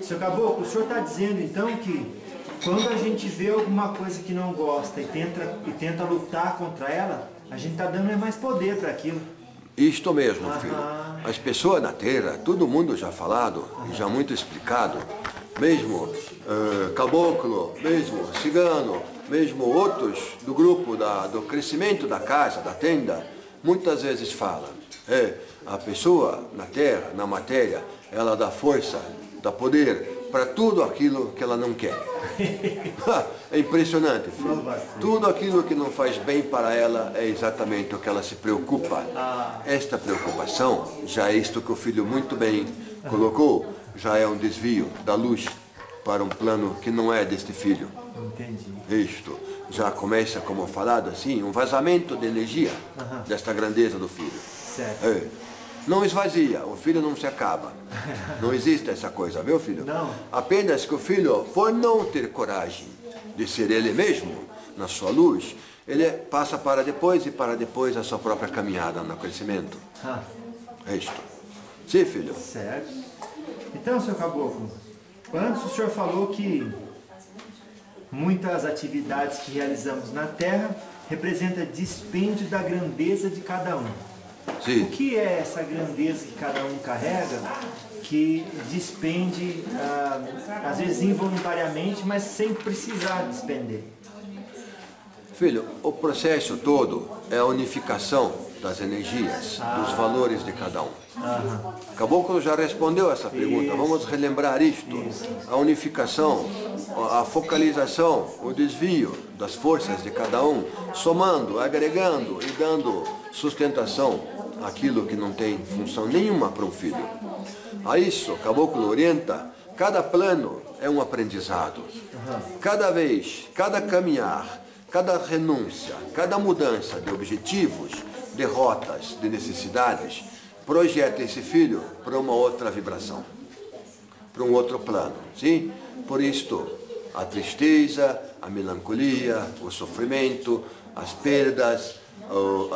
Seu Caboclo, o senhor está dizendo então que quando a gente vê alguma coisa que não gosta e tenta, e tenta lutar contra ela, a gente está dando mais poder para aquilo. Isto mesmo, filho. As pessoas na Terra, todo mundo já falado e já muito explicado, mesmo uh, caboclo, mesmo cigano, mesmo outros do grupo da, do crescimento da casa, da tenda, muitas vezes falam. É, a pessoa na Terra, na matéria, ela dá força, dá poder para tudo aquilo que ela não quer. é impressionante, filho. Tudo aquilo que não faz bem para ela é exatamente o que ela se preocupa. Ah. Esta preocupação, já é isto que o filho muito bem colocou, já é um desvio da luz para um plano que não é deste filho. Entendi. Isto já começa, como falado assim, um vazamento de energia desta grandeza do filho. Certo. É não esvazia, o filho não se acaba. Não existe essa coisa, viu filho? Não. Apenas que o filho, por não ter coragem de ser ele mesmo, na sua luz, ele passa para depois e para depois a sua própria caminhada no crescimento. Ah. É isto. Sim, filho? Certo. Então, seu caboclo, antes o senhor falou que muitas atividades que realizamos na Terra representam dispêndio da grandeza de cada um. Sim. O que é essa grandeza que cada um carrega, que despende, ah, às vezes involuntariamente, mas sem precisar despender? Filho, o processo todo é a unificação das energias, ah. dos valores de cada um. Aham. Caboclo já respondeu essa pergunta, Isso. vamos relembrar isto. Isso. A unificação, a focalização, o desvio das forças de cada um, somando, agregando e dando sustentação àquilo que não tem função nenhuma para um filho. A isso, Caboclo orienta, cada plano é um aprendizado. Cada vez, cada caminhar, cada renúncia, cada mudança de objetivos, derrotas, de necessidades, projeta esse filho para uma outra vibração, para um outro plano. Sim? Por isto, a tristeza, a melancolia, o sofrimento, as perdas,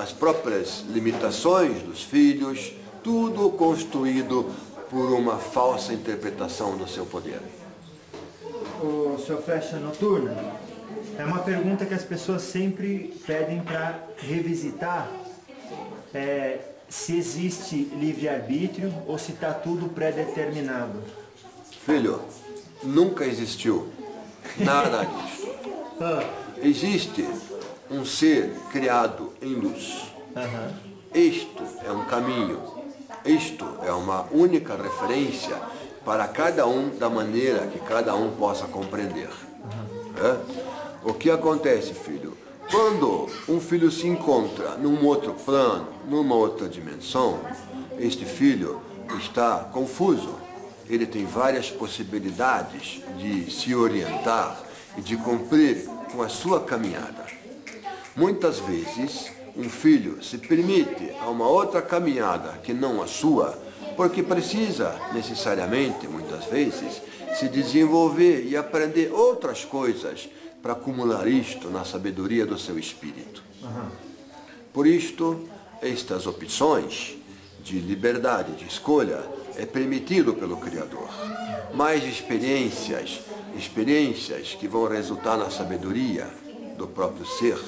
as próprias limitações dos filhos, tudo construído por uma falsa interpretação do seu poder. O seu flecha noturna é uma pergunta que as pessoas sempre pedem para revisitar. É, se existe livre-arbítrio ou se está tudo pré-determinado. Filho, nunca existiu nada disso. Ah, Existe um ser criado em luz. aham. Isto é um caminho. Isto é uma única referência para cada um da maneira que cada um possa compreender. É? O que acontece, filho? Quando um filho se encontra num outro plano, numa outra dimensão, este filho está confuso. Ele tem várias possibilidades de se orientar e de cumprir com a sua caminhada. Muitas vezes, um filho se permite a uma outra caminhada que não a sua, porque precisa necessariamente, muitas vezes, se desenvolver e aprender outras coisas para acumular isto na sabedoria do seu espírito. Por isto, estas opções de liberdade de escolha é permitido pelo Criador. Mais experiências, experiências que vão resultar na sabedoria do próprio ser,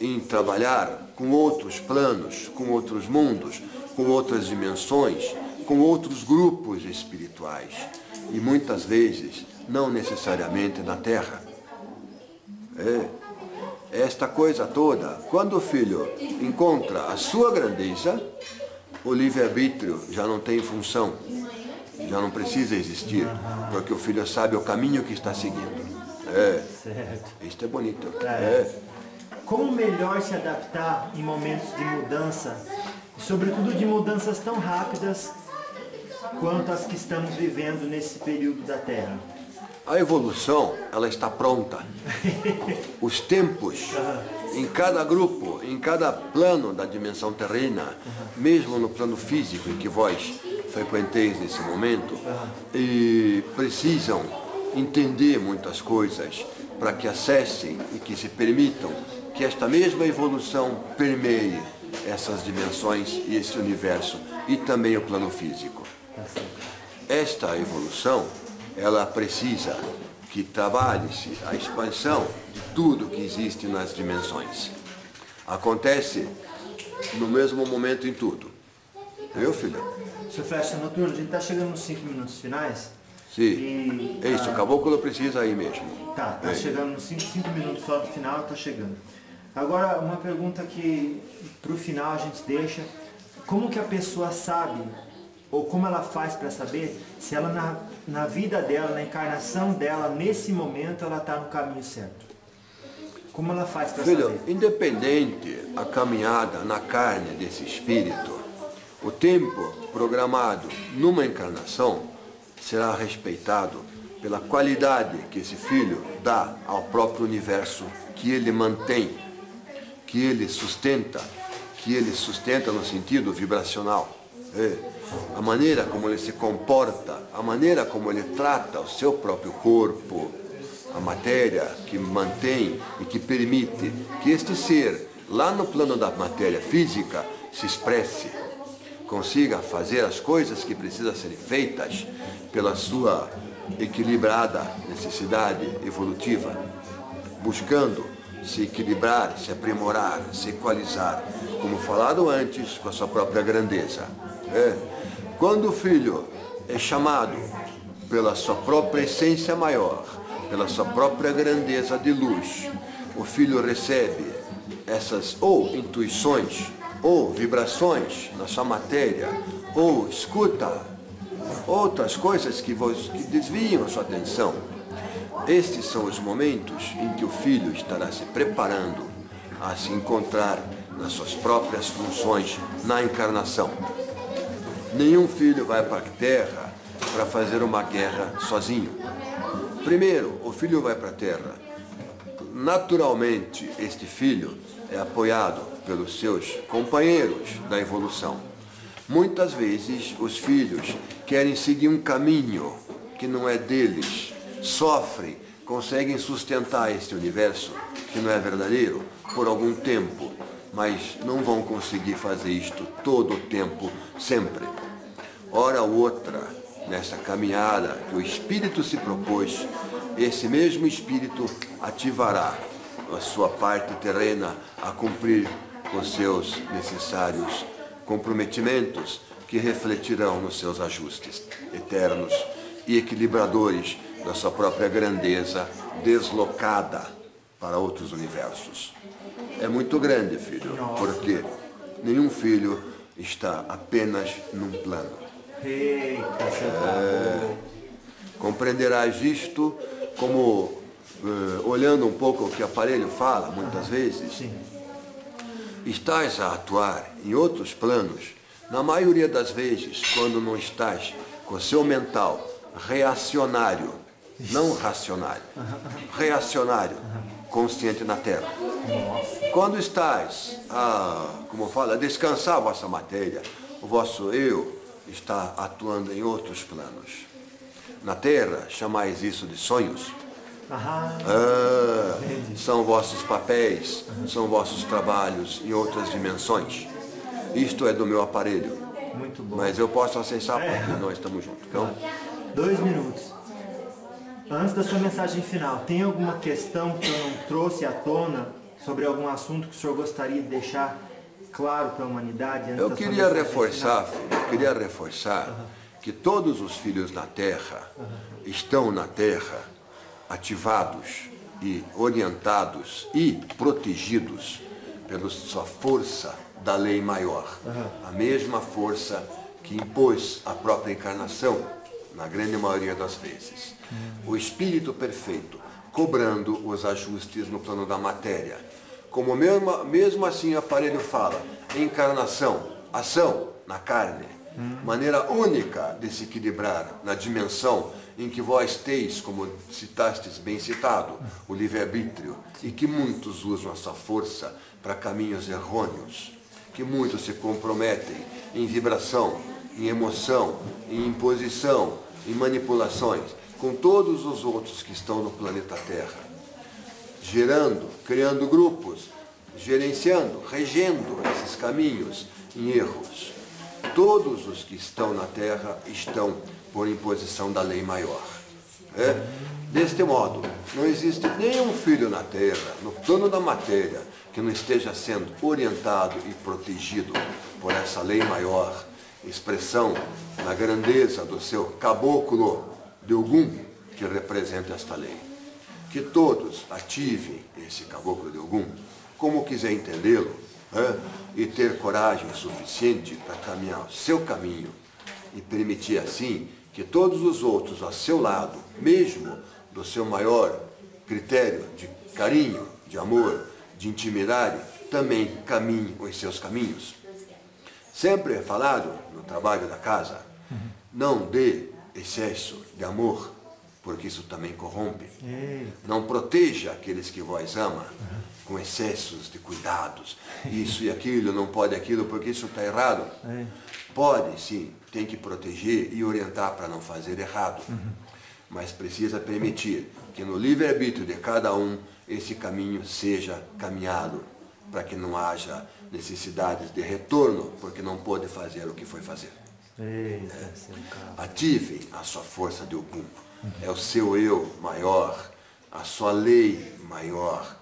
em trabalhar com outros planos, com outros mundos, com outras dimensões, com outros grupos espirituais e muitas vezes não necessariamente na Terra. É. Esta coisa toda, quando o filho encontra a sua grandeza, o livre-arbítrio já não tem função, já não precisa existir, porque o filho sabe o caminho que está seguindo. É, Certo. isto é bonito. É. É. Como melhor se adaptar em momentos de mudança, sobretudo de mudanças tão rápidas quanto as que estamos vivendo nesse período da Terra? A evolução, ela está pronta. Os tempos, em cada grupo, em cada plano da dimensão terrena, mesmo no plano físico em que vós frequenteis nesse momento, e precisam entender muitas coisas para que acessem e que se permitam que esta mesma evolução permeie essas dimensões e esse universo e também o plano físico. Esta evolução, ela precisa que trabalhe-se a expansão de tudo que existe nas dimensões. Acontece no mesmo momento em tudo. Viu, filho? Seu Flecha Noturno, a gente está chegando nos 5 minutos finais. Sim. E, É isso, ah, acabou quando precisa aí mesmo. Tá, tá É. chegando nos 5 minutos só do final, tá chegando. Agora, uma pergunta que pro final a gente deixa. Como que a pessoa sabe, ou como ela faz para saber, se ela na, na vida dela, na encarnação dela, nesse momento, ela está no caminho certo? Como ela faz para Filho, saber? independente a caminhada na carne desse espírito, o tempo programado numa encarnação será respeitado pela qualidade que esse filho dá ao próprio universo que ele mantém, que ele sustenta, que ele sustenta no sentido vibracional. É, a maneira como ele se comporta, a maneira como ele trata o seu próprio corpo, a matéria que mantém e que permite que este ser, lá no plano da matéria física, se expresse, consiga fazer as coisas que precisam serem feitas pela sua equilibrada necessidade evolutiva, buscando se equilibrar, se aprimorar, se equalizar, como falado antes, com a sua própria grandeza. É. Quando o filho é chamado pela sua própria essência maior, pela sua própria grandeza de luz, o filho recebe essas ou intuições ou vibrações na sua matéria, ou escuta outras coisas que, que desviam a sua atenção. Estes são os momentos em que o filho estará se preparando a se encontrar nas suas próprias funções na encarnação. Nenhum filho vai para a terra para fazer uma guerra sozinho. Primeiro, o filho vai para a terra. Naturalmente, este filho é apoiado pelos seus companheiros da evolução. Muitas vezes, os filhos querem seguir um caminho que não é deles, sofrem, conseguem sustentar este universo que não é verdadeiro por algum tempo, mas não vão conseguir fazer isto todo o tempo, sempre. hora ou outra, nessa caminhada que o Espírito se propôs, esse mesmo Espírito ativará a sua parte terrena a cumprir os seus necessários comprometimentos que refletirão nos seus ajustes eternos e equilibradores da sua própria grandeza deslocada para outros universos. É muito grande, filho, porque nenhum filho está apenas num plano. É, compreenderás isto como eh, olhando um pouco o que o aparelho fala, muitas vezes, Sim. estás a atuar em outros planos, na maioria das vezes, quando não estás com seu mental reacionário, não racionário, reacionário, consciente na Terra. Quando estás a, como fala, a descansar a vossa matéria, o vosso eu está atuando em outros planos. Na Terra, chamais isso de sonhos. Ah, Ah, são vossos papéis, são vossos trabalhos em outras dimensões. Isto é do meu aparelho, muito bom. mas eu posso acessar porque nós estamos juntos. Então, Dois minutos. Antes da sua mensagem final, tem alguma questão que eu não trouxe à tona sobre algum assunto que o senhor gostaria de deixar claro para a humanidade? Eu queria reforçar, filho, eu queria reforçar que todos os filhos na Terra estão na Terra ativados e orientados e protegidos pela sua força da lei maior. A mesma força que impôs a própria encarnação, na grande maioria das vezes. O Espírito perfeito cobrando os ajustes no plano da matéria. Como mesmo, mesmo assim o aparelho fala, encarnação, ação na carne, maneira única de se equilibrar na dimensão em que vós teis, como citastes bem citado, o livre-arbítrio, e que muitos usam essa força para caminhos errôneos, que muitos se comprometem em vibração, em emoção, em imposição, em manipulações, com todos os outros que estão no planeta Terra gerando, criando grupos, gerenciando, regendo esses caminhos em erros. Todos os que estão na Terra estão por imposição da lei maior. É? Deste modo, não existe nenhum filho na Terra, no plano da matéria, que não esteja sendo orientado e protegido por essa lei maior, expressão na grandeza do seu caboclo de Ogum, que representa esta lei que todos ativem esse caboclo de Ogum, como quiser entendê-lo, né? e ter coragem suficiente para caminhar o seu caminho e permitir assim que todos os outros ao seu lado, mesmo do seu maior critério de carinho, de amor, de intimidade, também caminhem os seus caminhos. Sempre é falado no trabalho da casa, não dê excesso de amor, porque isso também corrompe. Não proteja aqueles que vós ama com excessos de cuidados. Isso e aquilo, não pode aquilo, porque isso está errado. É. Pode, sim, tem que proteger e orientar para não fazer errado. Mas precisa permitir que no livre-arbítrio de cada um esse caminho seja caminhado, para que não haja necessidades de retorno, porque não pôde fazer o que foi fazer. eita, cara. Ativem a sua força de Ogum. É o seu eu maior, a sua lei maior,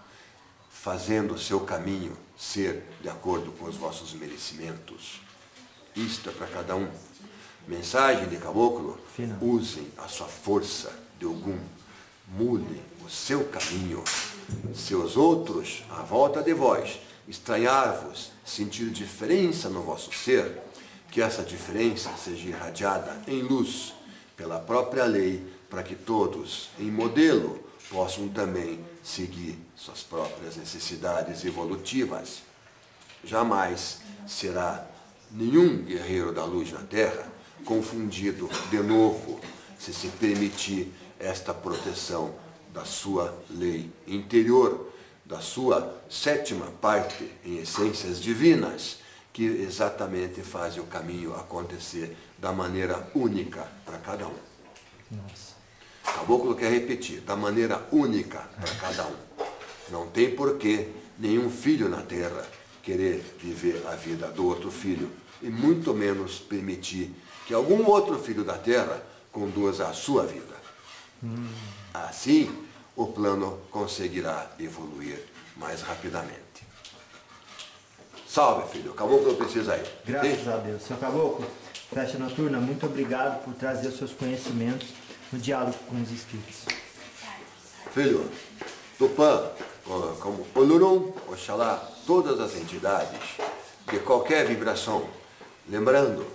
fazendo o seu caminho ser de acordo com os vossos merecimentos. Isto é para cada um. Mensagem de caboclo: Final. usem a sua força de Ogum. Mudem o seu caminho. Se os outros, à volta de vós, estranhar-vos, sentir diferença no vosso ser, que essa diferença seja irradiada em luz pela própria lei, para que todos, em modelo, possam também seguir suas próprias necessidades evolutivas. Jamais será nenhum guerreiro da luz na Terra confundido de novo se se permitir esta proteção da sua lei interior, da sua sétima parte em essências divinas, que exatamente faz o caminho acontecer da maneira única para cada um. Nossa. Caboclo quer repetir, da maneira única para cada um. Não tem porquê nenhum filho na terra querer viver a vida do outro filho, e muito menos permitir que algum outro filho da terra conduza a sua vida. Assim, o plano conseguirá evoluir mais rapidamente. Salve, filho. O caboclo precisa ir. Graças a Deus. Seu caboclo, Flecha Noturna, muito obrigado por trazer os seus conhecimentos no diálogo com os espíritos. Filho, Tupã, como Olurum, Oxalá, todas as entidades de qualquer vibração, lembrando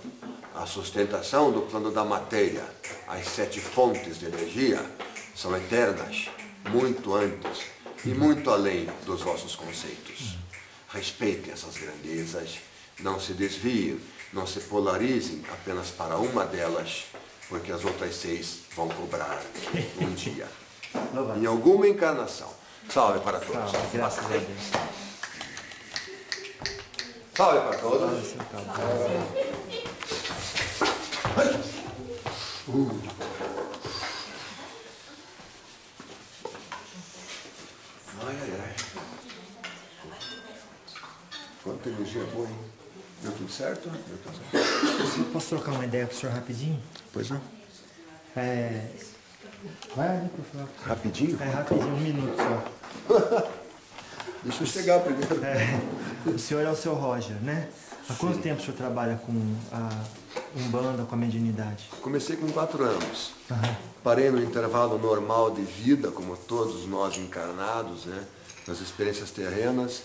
a sustentação do plano da matéria, as sete fontes de energia são eternas, muito antes e muito além dos vossos conceitos. Respeitem essas grandezas, não se desviem, não se polarizem apenas para uma delas, porque as outras seis vão cobrar um dia. Em alguma encarnação. Salve para todos. Salve, graças a Deus. Salve para todos. Caboclo. Ai, ai, ai. Quanta energia boa, hein? Deu tudo certo? Deu tudo certo. Posso trocar uma ideia com o senhor rapidinho? Pois não. É... Vai ali, por favor. Rapidinho? É rapidinho, um minuto só. Deixa eu chegar primeiro. É, o senhor é o seu Roger, né? Há quanto tempo o senhor trabalha com a Umbanda, com a mediunidade? Comecei com quatro anos. Aham. Parei no intervalo normal de vida, como todos nós encarnados, né? Nas experiências terrenas,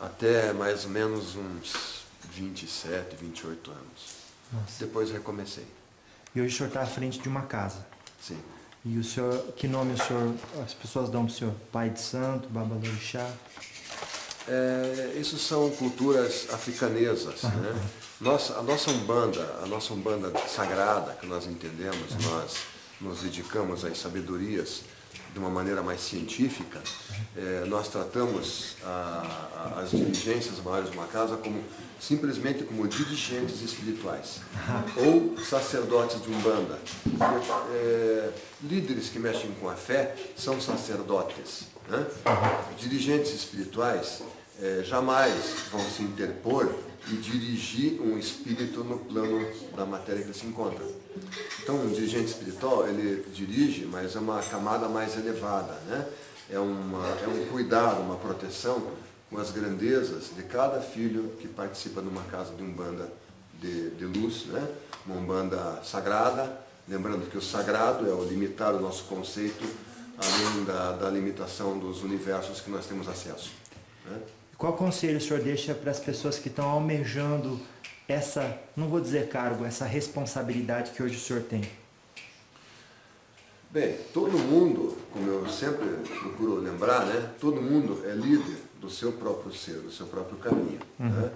até mais ou menos uns 27, 28 anos. Nossa. Depois recomecei. E hoje o senhor está à frente de uma casa. Sim. E o senhor, que nome o senhor, as pessoas dão para o senhor? Pai de Santo, Babalorixá? É, isso são culturas africanesas. Né? Nossa, a nossa Umbanda, a nossa Umbanda sagrada, que nós entendemos, nós nos dedicamos às sabedorias de uma maneira mais científica, é, nós tratamos a- a- as dirigências maiores de uma casa como simplesmente como dirigentes espirituais ou sacerdotes de Umbanda. É, líderes que mexem com a fé são sacerdotes. Né? Dirigentes espirituais eh, jamais vão se interpor e dirigir um espírito no plano da matéria que ele se encontra. Então, um dirigente espiritual, ele dirige, mas é uma camada mais elevada, né? É, uma, é um cuidado, uma proteção com as grandezas de cada filho que participa de uma casa de umbanda de, de luz, né? Uma umbanda sagrada, lembrando que o sagrado é o limitar o nosso conceito além da, da limitação dos universos que nós temos acesso. Né? Qual conselho o senhor deixa para as pessoas que estão almejando essa, não vou dizer cargo, essa responsabilidade que hoje o senhor tem? Bem, todo mundo, como eu sempre procuro lembrar, né? todo mundo é líder do seu próprio ser, do seu próprio caminho. Né?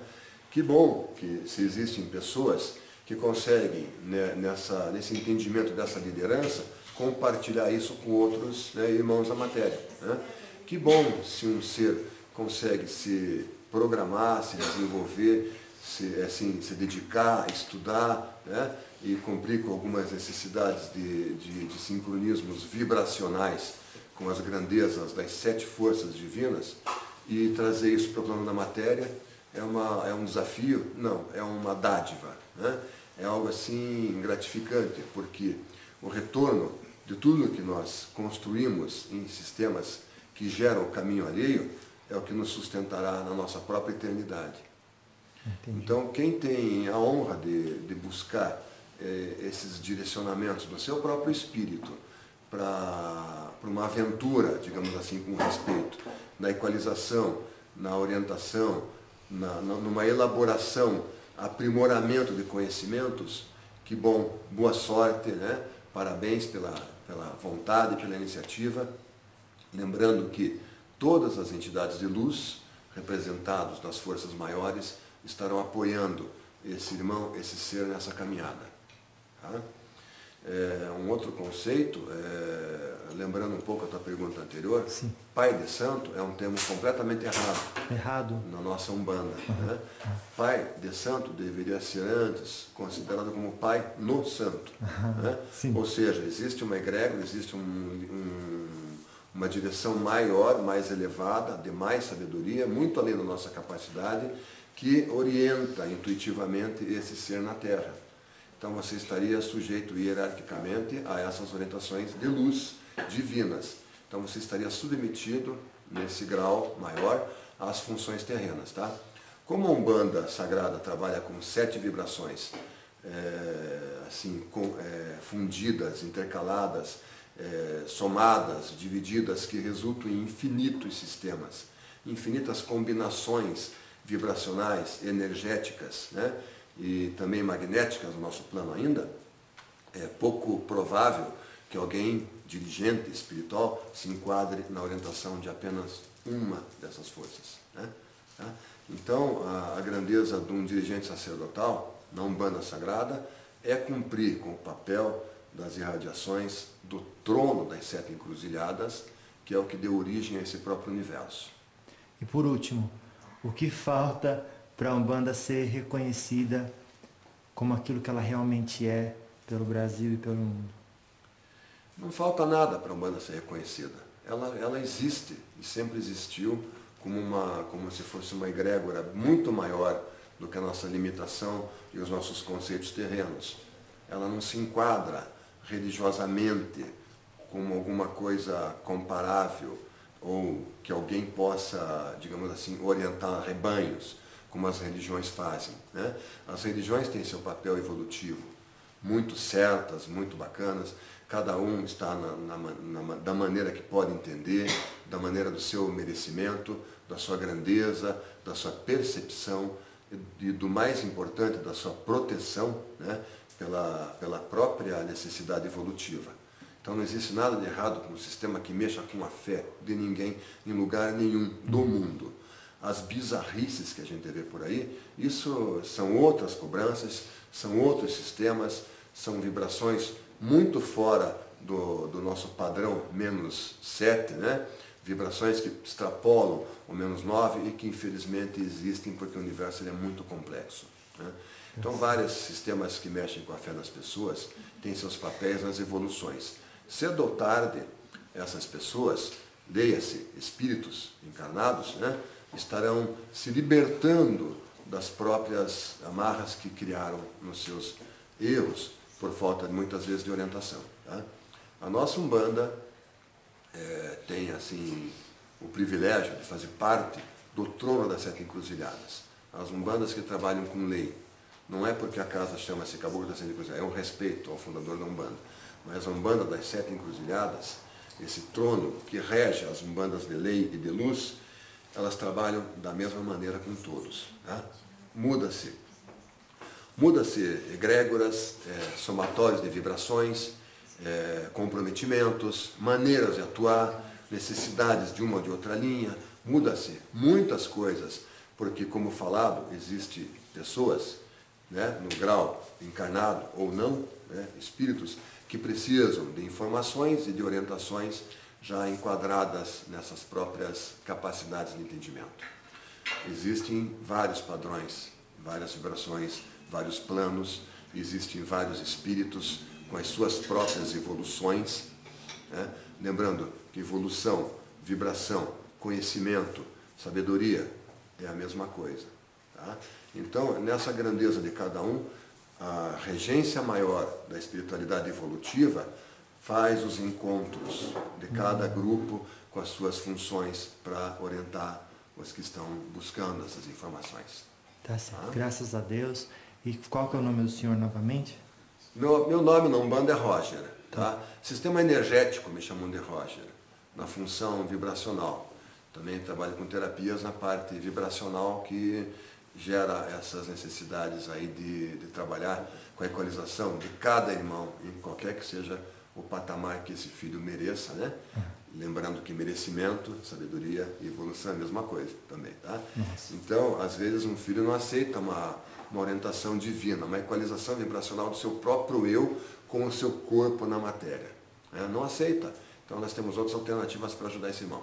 Que bom que se existem pessoas que conseguem, né, nessa, nesse entendimento dessa liderança, compartilhar isso com outros né, irmãos da matéria. Né? Que bom se um ser consegue se programar, se desenvolver, se, assim, se dedicar, estudar né? e cumprir com algumas necessidades de, de, de sincronismos vibracionais com as grandezas das sete forças divinas e trazer isso para o plano da matéria é, uma, é um desafio? Não, é uma dádiva. Né? É algo assim gratificante, porque o retorno de tudo que nós construímos em sistemas que geram o caminho alheio é o que nos sustentará na nossa própria eternidade. Entendi. Então, quem tem a honra de, de buscar eh, esses direcionamentos do seu próprio espírito para uma aventura, digamos assim, com respeito, na equalização, na orientação, na, numa elaboração, aprimoramento de conhecimentos, que bom, boa sorte, né? parabéns pela, pela vontade, pela iniciativa. Lembrando que todas as entidades de luz, representados nas forças maiores, estarão apoiando esse irmão, esse ser nessa caminhada. tá? É, um outro conceito, é, lembrando um pouco a tua pergunta anterior, Sim. pai de santo é um termo completamente errado Errado? na nossa Umbanda. Né? Pai de santo deveria ser antes considerado como pai no santo. né? sim. Ou seja, existe uma egrégora, existe um- um- uma direção maior, mais elevada, de mais sabedoria, muito além da nossa capacidade, que orienta intuitivamente esse ser na Terra. Então você estaria sujeito hierarquicamente a essas orientações de luz divinas. Então você estaria submetido, nesse grau maior, às funções terrenas. Tá? Como a Umbanda Sagrada trabalha com sete vibrações, é, assim, com, é, fundidas, intercaladas, é, somadas, divididas, que resultam em infinitos sistemas, infinitas combinações vibracionais, energéticas né? E também magnéticas no nosso plano ainda, é pouco provável que alguém dirigente espiritual se enquadre na orientação de apenas uma dessas forças. Né? Tá? Então, a, a grandeza de um dirigente sacerdotal na Umbanda Sagrada é cumprir com o papel das irradiações do trono das sete encruzilhadas, que é o que deu origem a esse próprio universo. E por último, o que falta para a Umbanda ser reconhecida como aquilo que ela realmente é pelo Brasil e pelo mundo? Não falta nada para a Umbanda ser reconhecida. Ela, ela existe e sempre existiu como, uma, como se fosse uma egrégora muito maior do que a nossa limitação e os nossos conceitos terrenos. Ela não se enquadra religiosamente como alguma coisa comparável ou que alguém possa, digamos assim, orientar rebanhos, como as religiões fazem. Né? As religiões têm seu papel evolutivo, muito certas, muito bacanas, cada um está na, na, na, da maneira que pode entender, da maneira do seu merecimento, da sua grandeza, da sua percepção e do mais importante, da sua proteção né, pela, pela própria necessidade evolutiva. Então não existe nada de errado com um sistema que mexa com a fé de ninguém em lugar nenhum do mundo. As bizarrices que a gente vê por aí, isso são outras cobranças, são outros sistemas, são vibrações muito fora do, do nosso padrão menos 7, né? vibrações que extrapolam o menos 9 e que infelizmente existem porque o universo é muito complexo. Né? Então vários sistemas que mexem com a fé das pessoas têm seus papéis nas evoluções. Cedo ou tarde, essas pessoas, leia-se, espíritos encarnados, né, estarão se libertando das próprias amarras que criaram nos seus erros, por falta muitas vezes de orientação. Tá? A nossa Umbanda é, tem assim o privilégio de fazer parte do trono das sete encruzilhadas. As umbandas que trabalham com lei. Não é porque a casa chama-se Caboclo das Sete Encruzilhadas, é um respeito ao fundador da Umbanda. Mas a Umbanda das Sete Encruzilhadas, esse trono que rege as Umbandas de lei e de luz, elas trabalham da mesma maneira com todos. Tá? Muda-se. Muda-se egrégoras, é, somatórios de vibrações, é, comprometimentos, maneiras de atuar, necessidades de uma ou de outra linha, muda-se muitas coisas, porque, como falado, existe pessoas, né, no grau encarnado ou não, né, espíritos, que precisam de informações e de orientações já enquadradas nessas próprias capacidades de entendimento. Existem vários padrões, várias vibrações, vários planos, existem vários espíritos, com as suas próprias evoluções. Né? Lembrando que evolução, vibração, conhecimento, sabedoria é a mesma coisa. Tá? Então, nessa grandeza de cada um, a regência maior da espiritualidade evolutiva faz os encontros de cada grupo com as suas funções para orientar os que estão buscando essas informações. Tá certo. Tá? Graças a Deus. E qual que é o nome do senhor novamente? Meu, meu nome na Umbanda é Roger. Tá? Sistema energético me chamam de Roger, na função vibracional. Também trabalho com terapias na parte vibracional que gera essas necessidades aí de, de trabalhar com a equalização de cada irmão, em qualquer que seja o patamar que esse filho mereça, né? Lembrando que merecimento, sabedoria e evolução é a mesma coisa também, tá? Nossa. Então, às vezes um filho não aceita uma uma orientação divina, uma equalização vibracional do seu próprio eu com o seu corpo na matéria. É, não aceita. Então nós temos outras alternativas para ajudar esse irmão.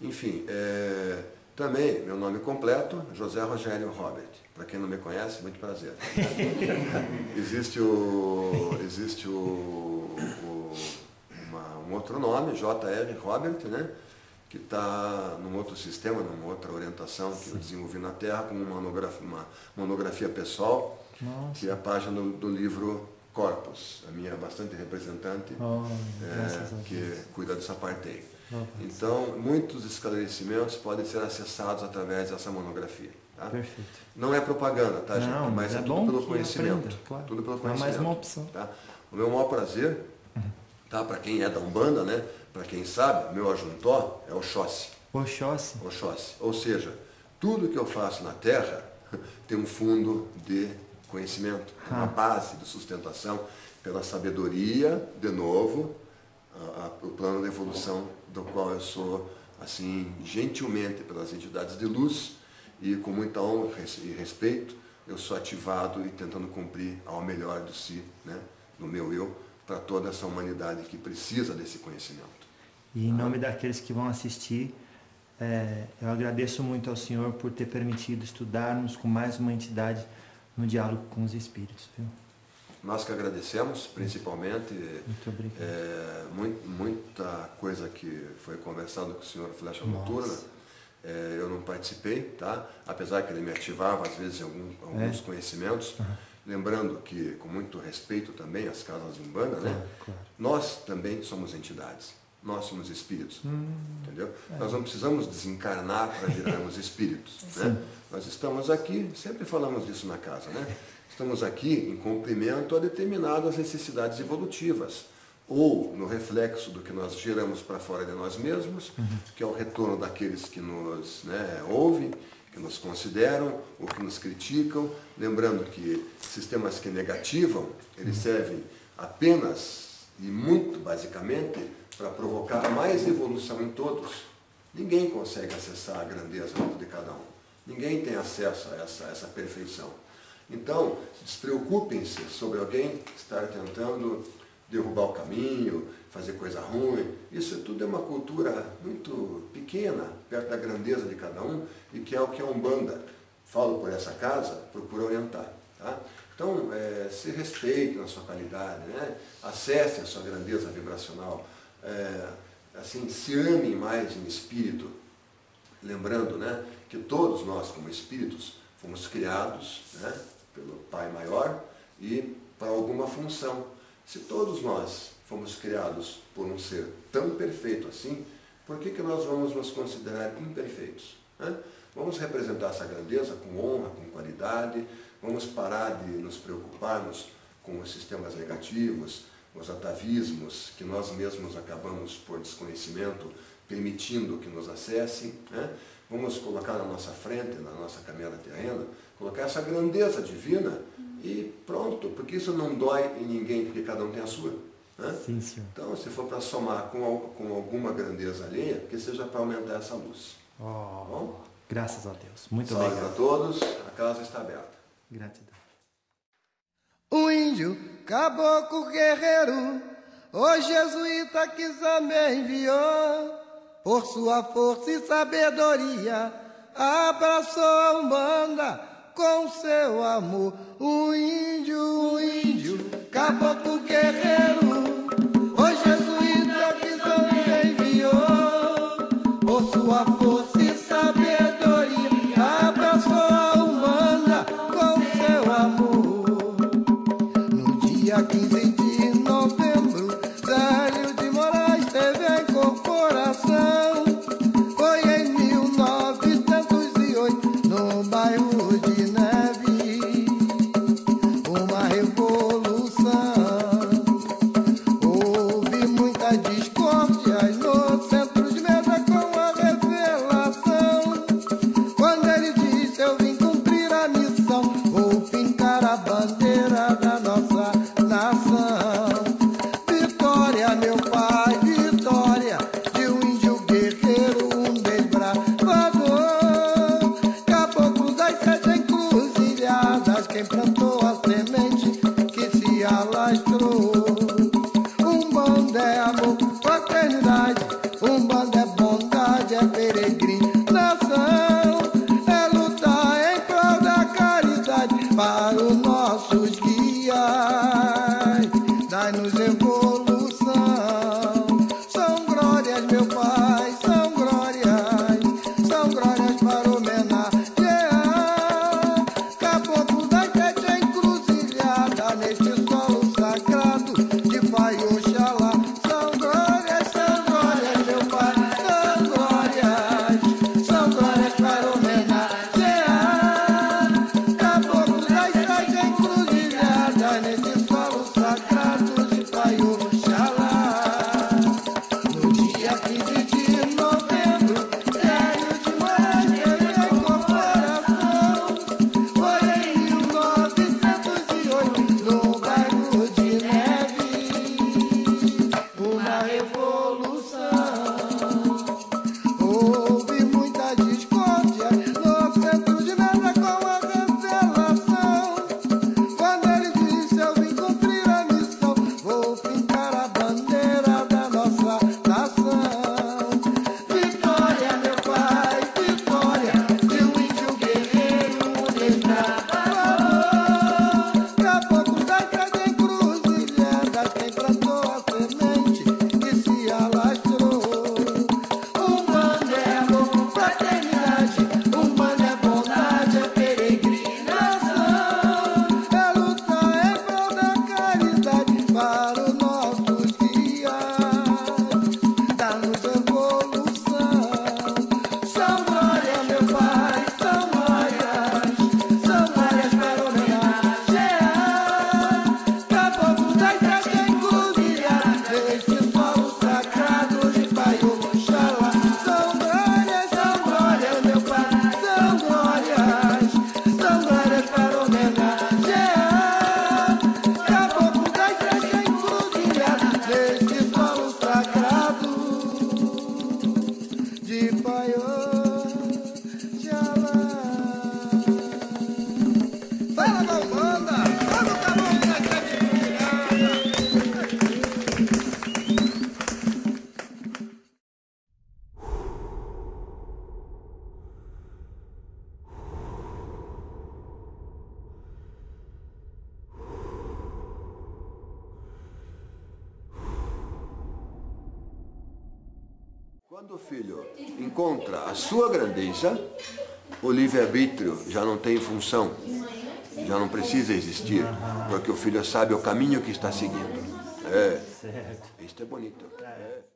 Enfim, é, também, meu nome completo, José Rogério Robert. Para quem não me conhece, muito prazer. existe o, existe o, o uma, um outro nome, J.R. Robert, né? que está num outro sistema, numa outra orientação que eu desenvolvi na Terra, com uma monografia, uma monografia pessoal, Nossa. que é a página do, do livro Corpus, a minha bastante representante, Oh, é, que cuida dessa parte aí. Oh, Então, muitos esclarecimentos podem ser acessados através dessa monografia. Tá? perfeito. Não é propaganda, tá, gente? Não, Mas é, é tudo pelo conhecimento. aprenda, claro. Tudo pelo É conhecimento. mais uma opção. Tá? O meu maior prazer, tá? para quem é da Umbanda, né? para quem sabe, meu ajuntó é Oxóssi. Oxóssi. Oxóssi. Ou seja, tudo que eu faço na Terra tem um fundo de conhecimento, uma Ah. base de sustentação pela sabedoria, de novo, a- a- o plano de evolução do qual eu sou, assim, gentilmente pelas entidades de luz e com muita honra e respeito, eu sou ativado e tentando cumprir ao melhor de si, né, no meu eu, para toda essa humanidade que precisa desse conhecimento. E em nome daqueles que vão assistir, é, eu agradeço muito ao Senhor por ter permitido estudarmos com mais uma entidade no diálogo com os espíritos. Viu? Nós que agradecemos, principalmente, Muito obrigado. é, mui- muita coisa que foi conversado com o senhor Flecha Nossa. Noturna, é, eu não participei, tá? apesar que ele me ativava às vezes em algum- alguns É? conhecimentos, lembrando que, com muito respeito também às casas de Umbanda, né? Claro, claro. nós também somos entidades, nós somos espíritos, Hum, entendeu? É. Nós não precisamos desencarnar para virarmos espíritos, né? Nós estamos aqui, sempre falamos disso na casa, né? Estamos aqui em cumprimento a determinadas necessidades evolutivas, ou no reflexo do que nós geramos para fora de nós mesmos, que é o retorno daqueles que nos né, ouvem, que nos consideram ou que nos criticam. Lembrando que sistemas que negativam, eles servem apenas e muito basicamente para provocar mais evolução em todos. Ninguém consegue acessar a grandeza de cada um. Ninguém tem acesso a essa, essa perfeição. Então, despreocupem-se sobre alguém estar tentando derrubar o caminho, fazer coisa ruim. Isso tudo é uma cultura muito pequena, perto da grandeza de cada um, e que é o que a Umbanda, falo por essa casa, procura orientar. Tá? Então, eh, se respeite na sua qualidade, né? acesse a sua grandeza vibracional, eh, assim, se ame mais em espírito, lembrando né, que todos nós, como espíritos, fomos criados né, pelo Pai Maior e para alguma função. Se todos nós fomos criados por um ser tão perfeito assim, por que, que nós vamos nos considerar imperfeitos? né? Vamos representar essa grandeza com honra, com qualidade, vamos parar de nos preocuparmos com os sistemas negativos, os atavismos que nós mesmos acabamos por desconhecimento permitindo que nos acessem. Né? Vamos colocar na nossa frente, na nossa caminhada terrena, colocar essa grandeza divina e pronto, porque isso não dói em ninguém, porque cada um tem a sua. Né? Sim, senhor. Então, se for para somar com, com alguma grandeza alheia, que seja para aumentar essa luz. Oh, Bom? graças a Deus. Muito Salve obrigado. a todos, a casa está aberta. Gratidão. O índio, caboclo guerreiro, o jesuíta que me enviou, por sua força e sabedoria, abraçou a Umbanda com seu amor. O índio, o índio, caboclo guerreiro, o jesuíta que me enviou, por sua força o filho sabe o caminho que está seguindo. É. Isto é bonito. É.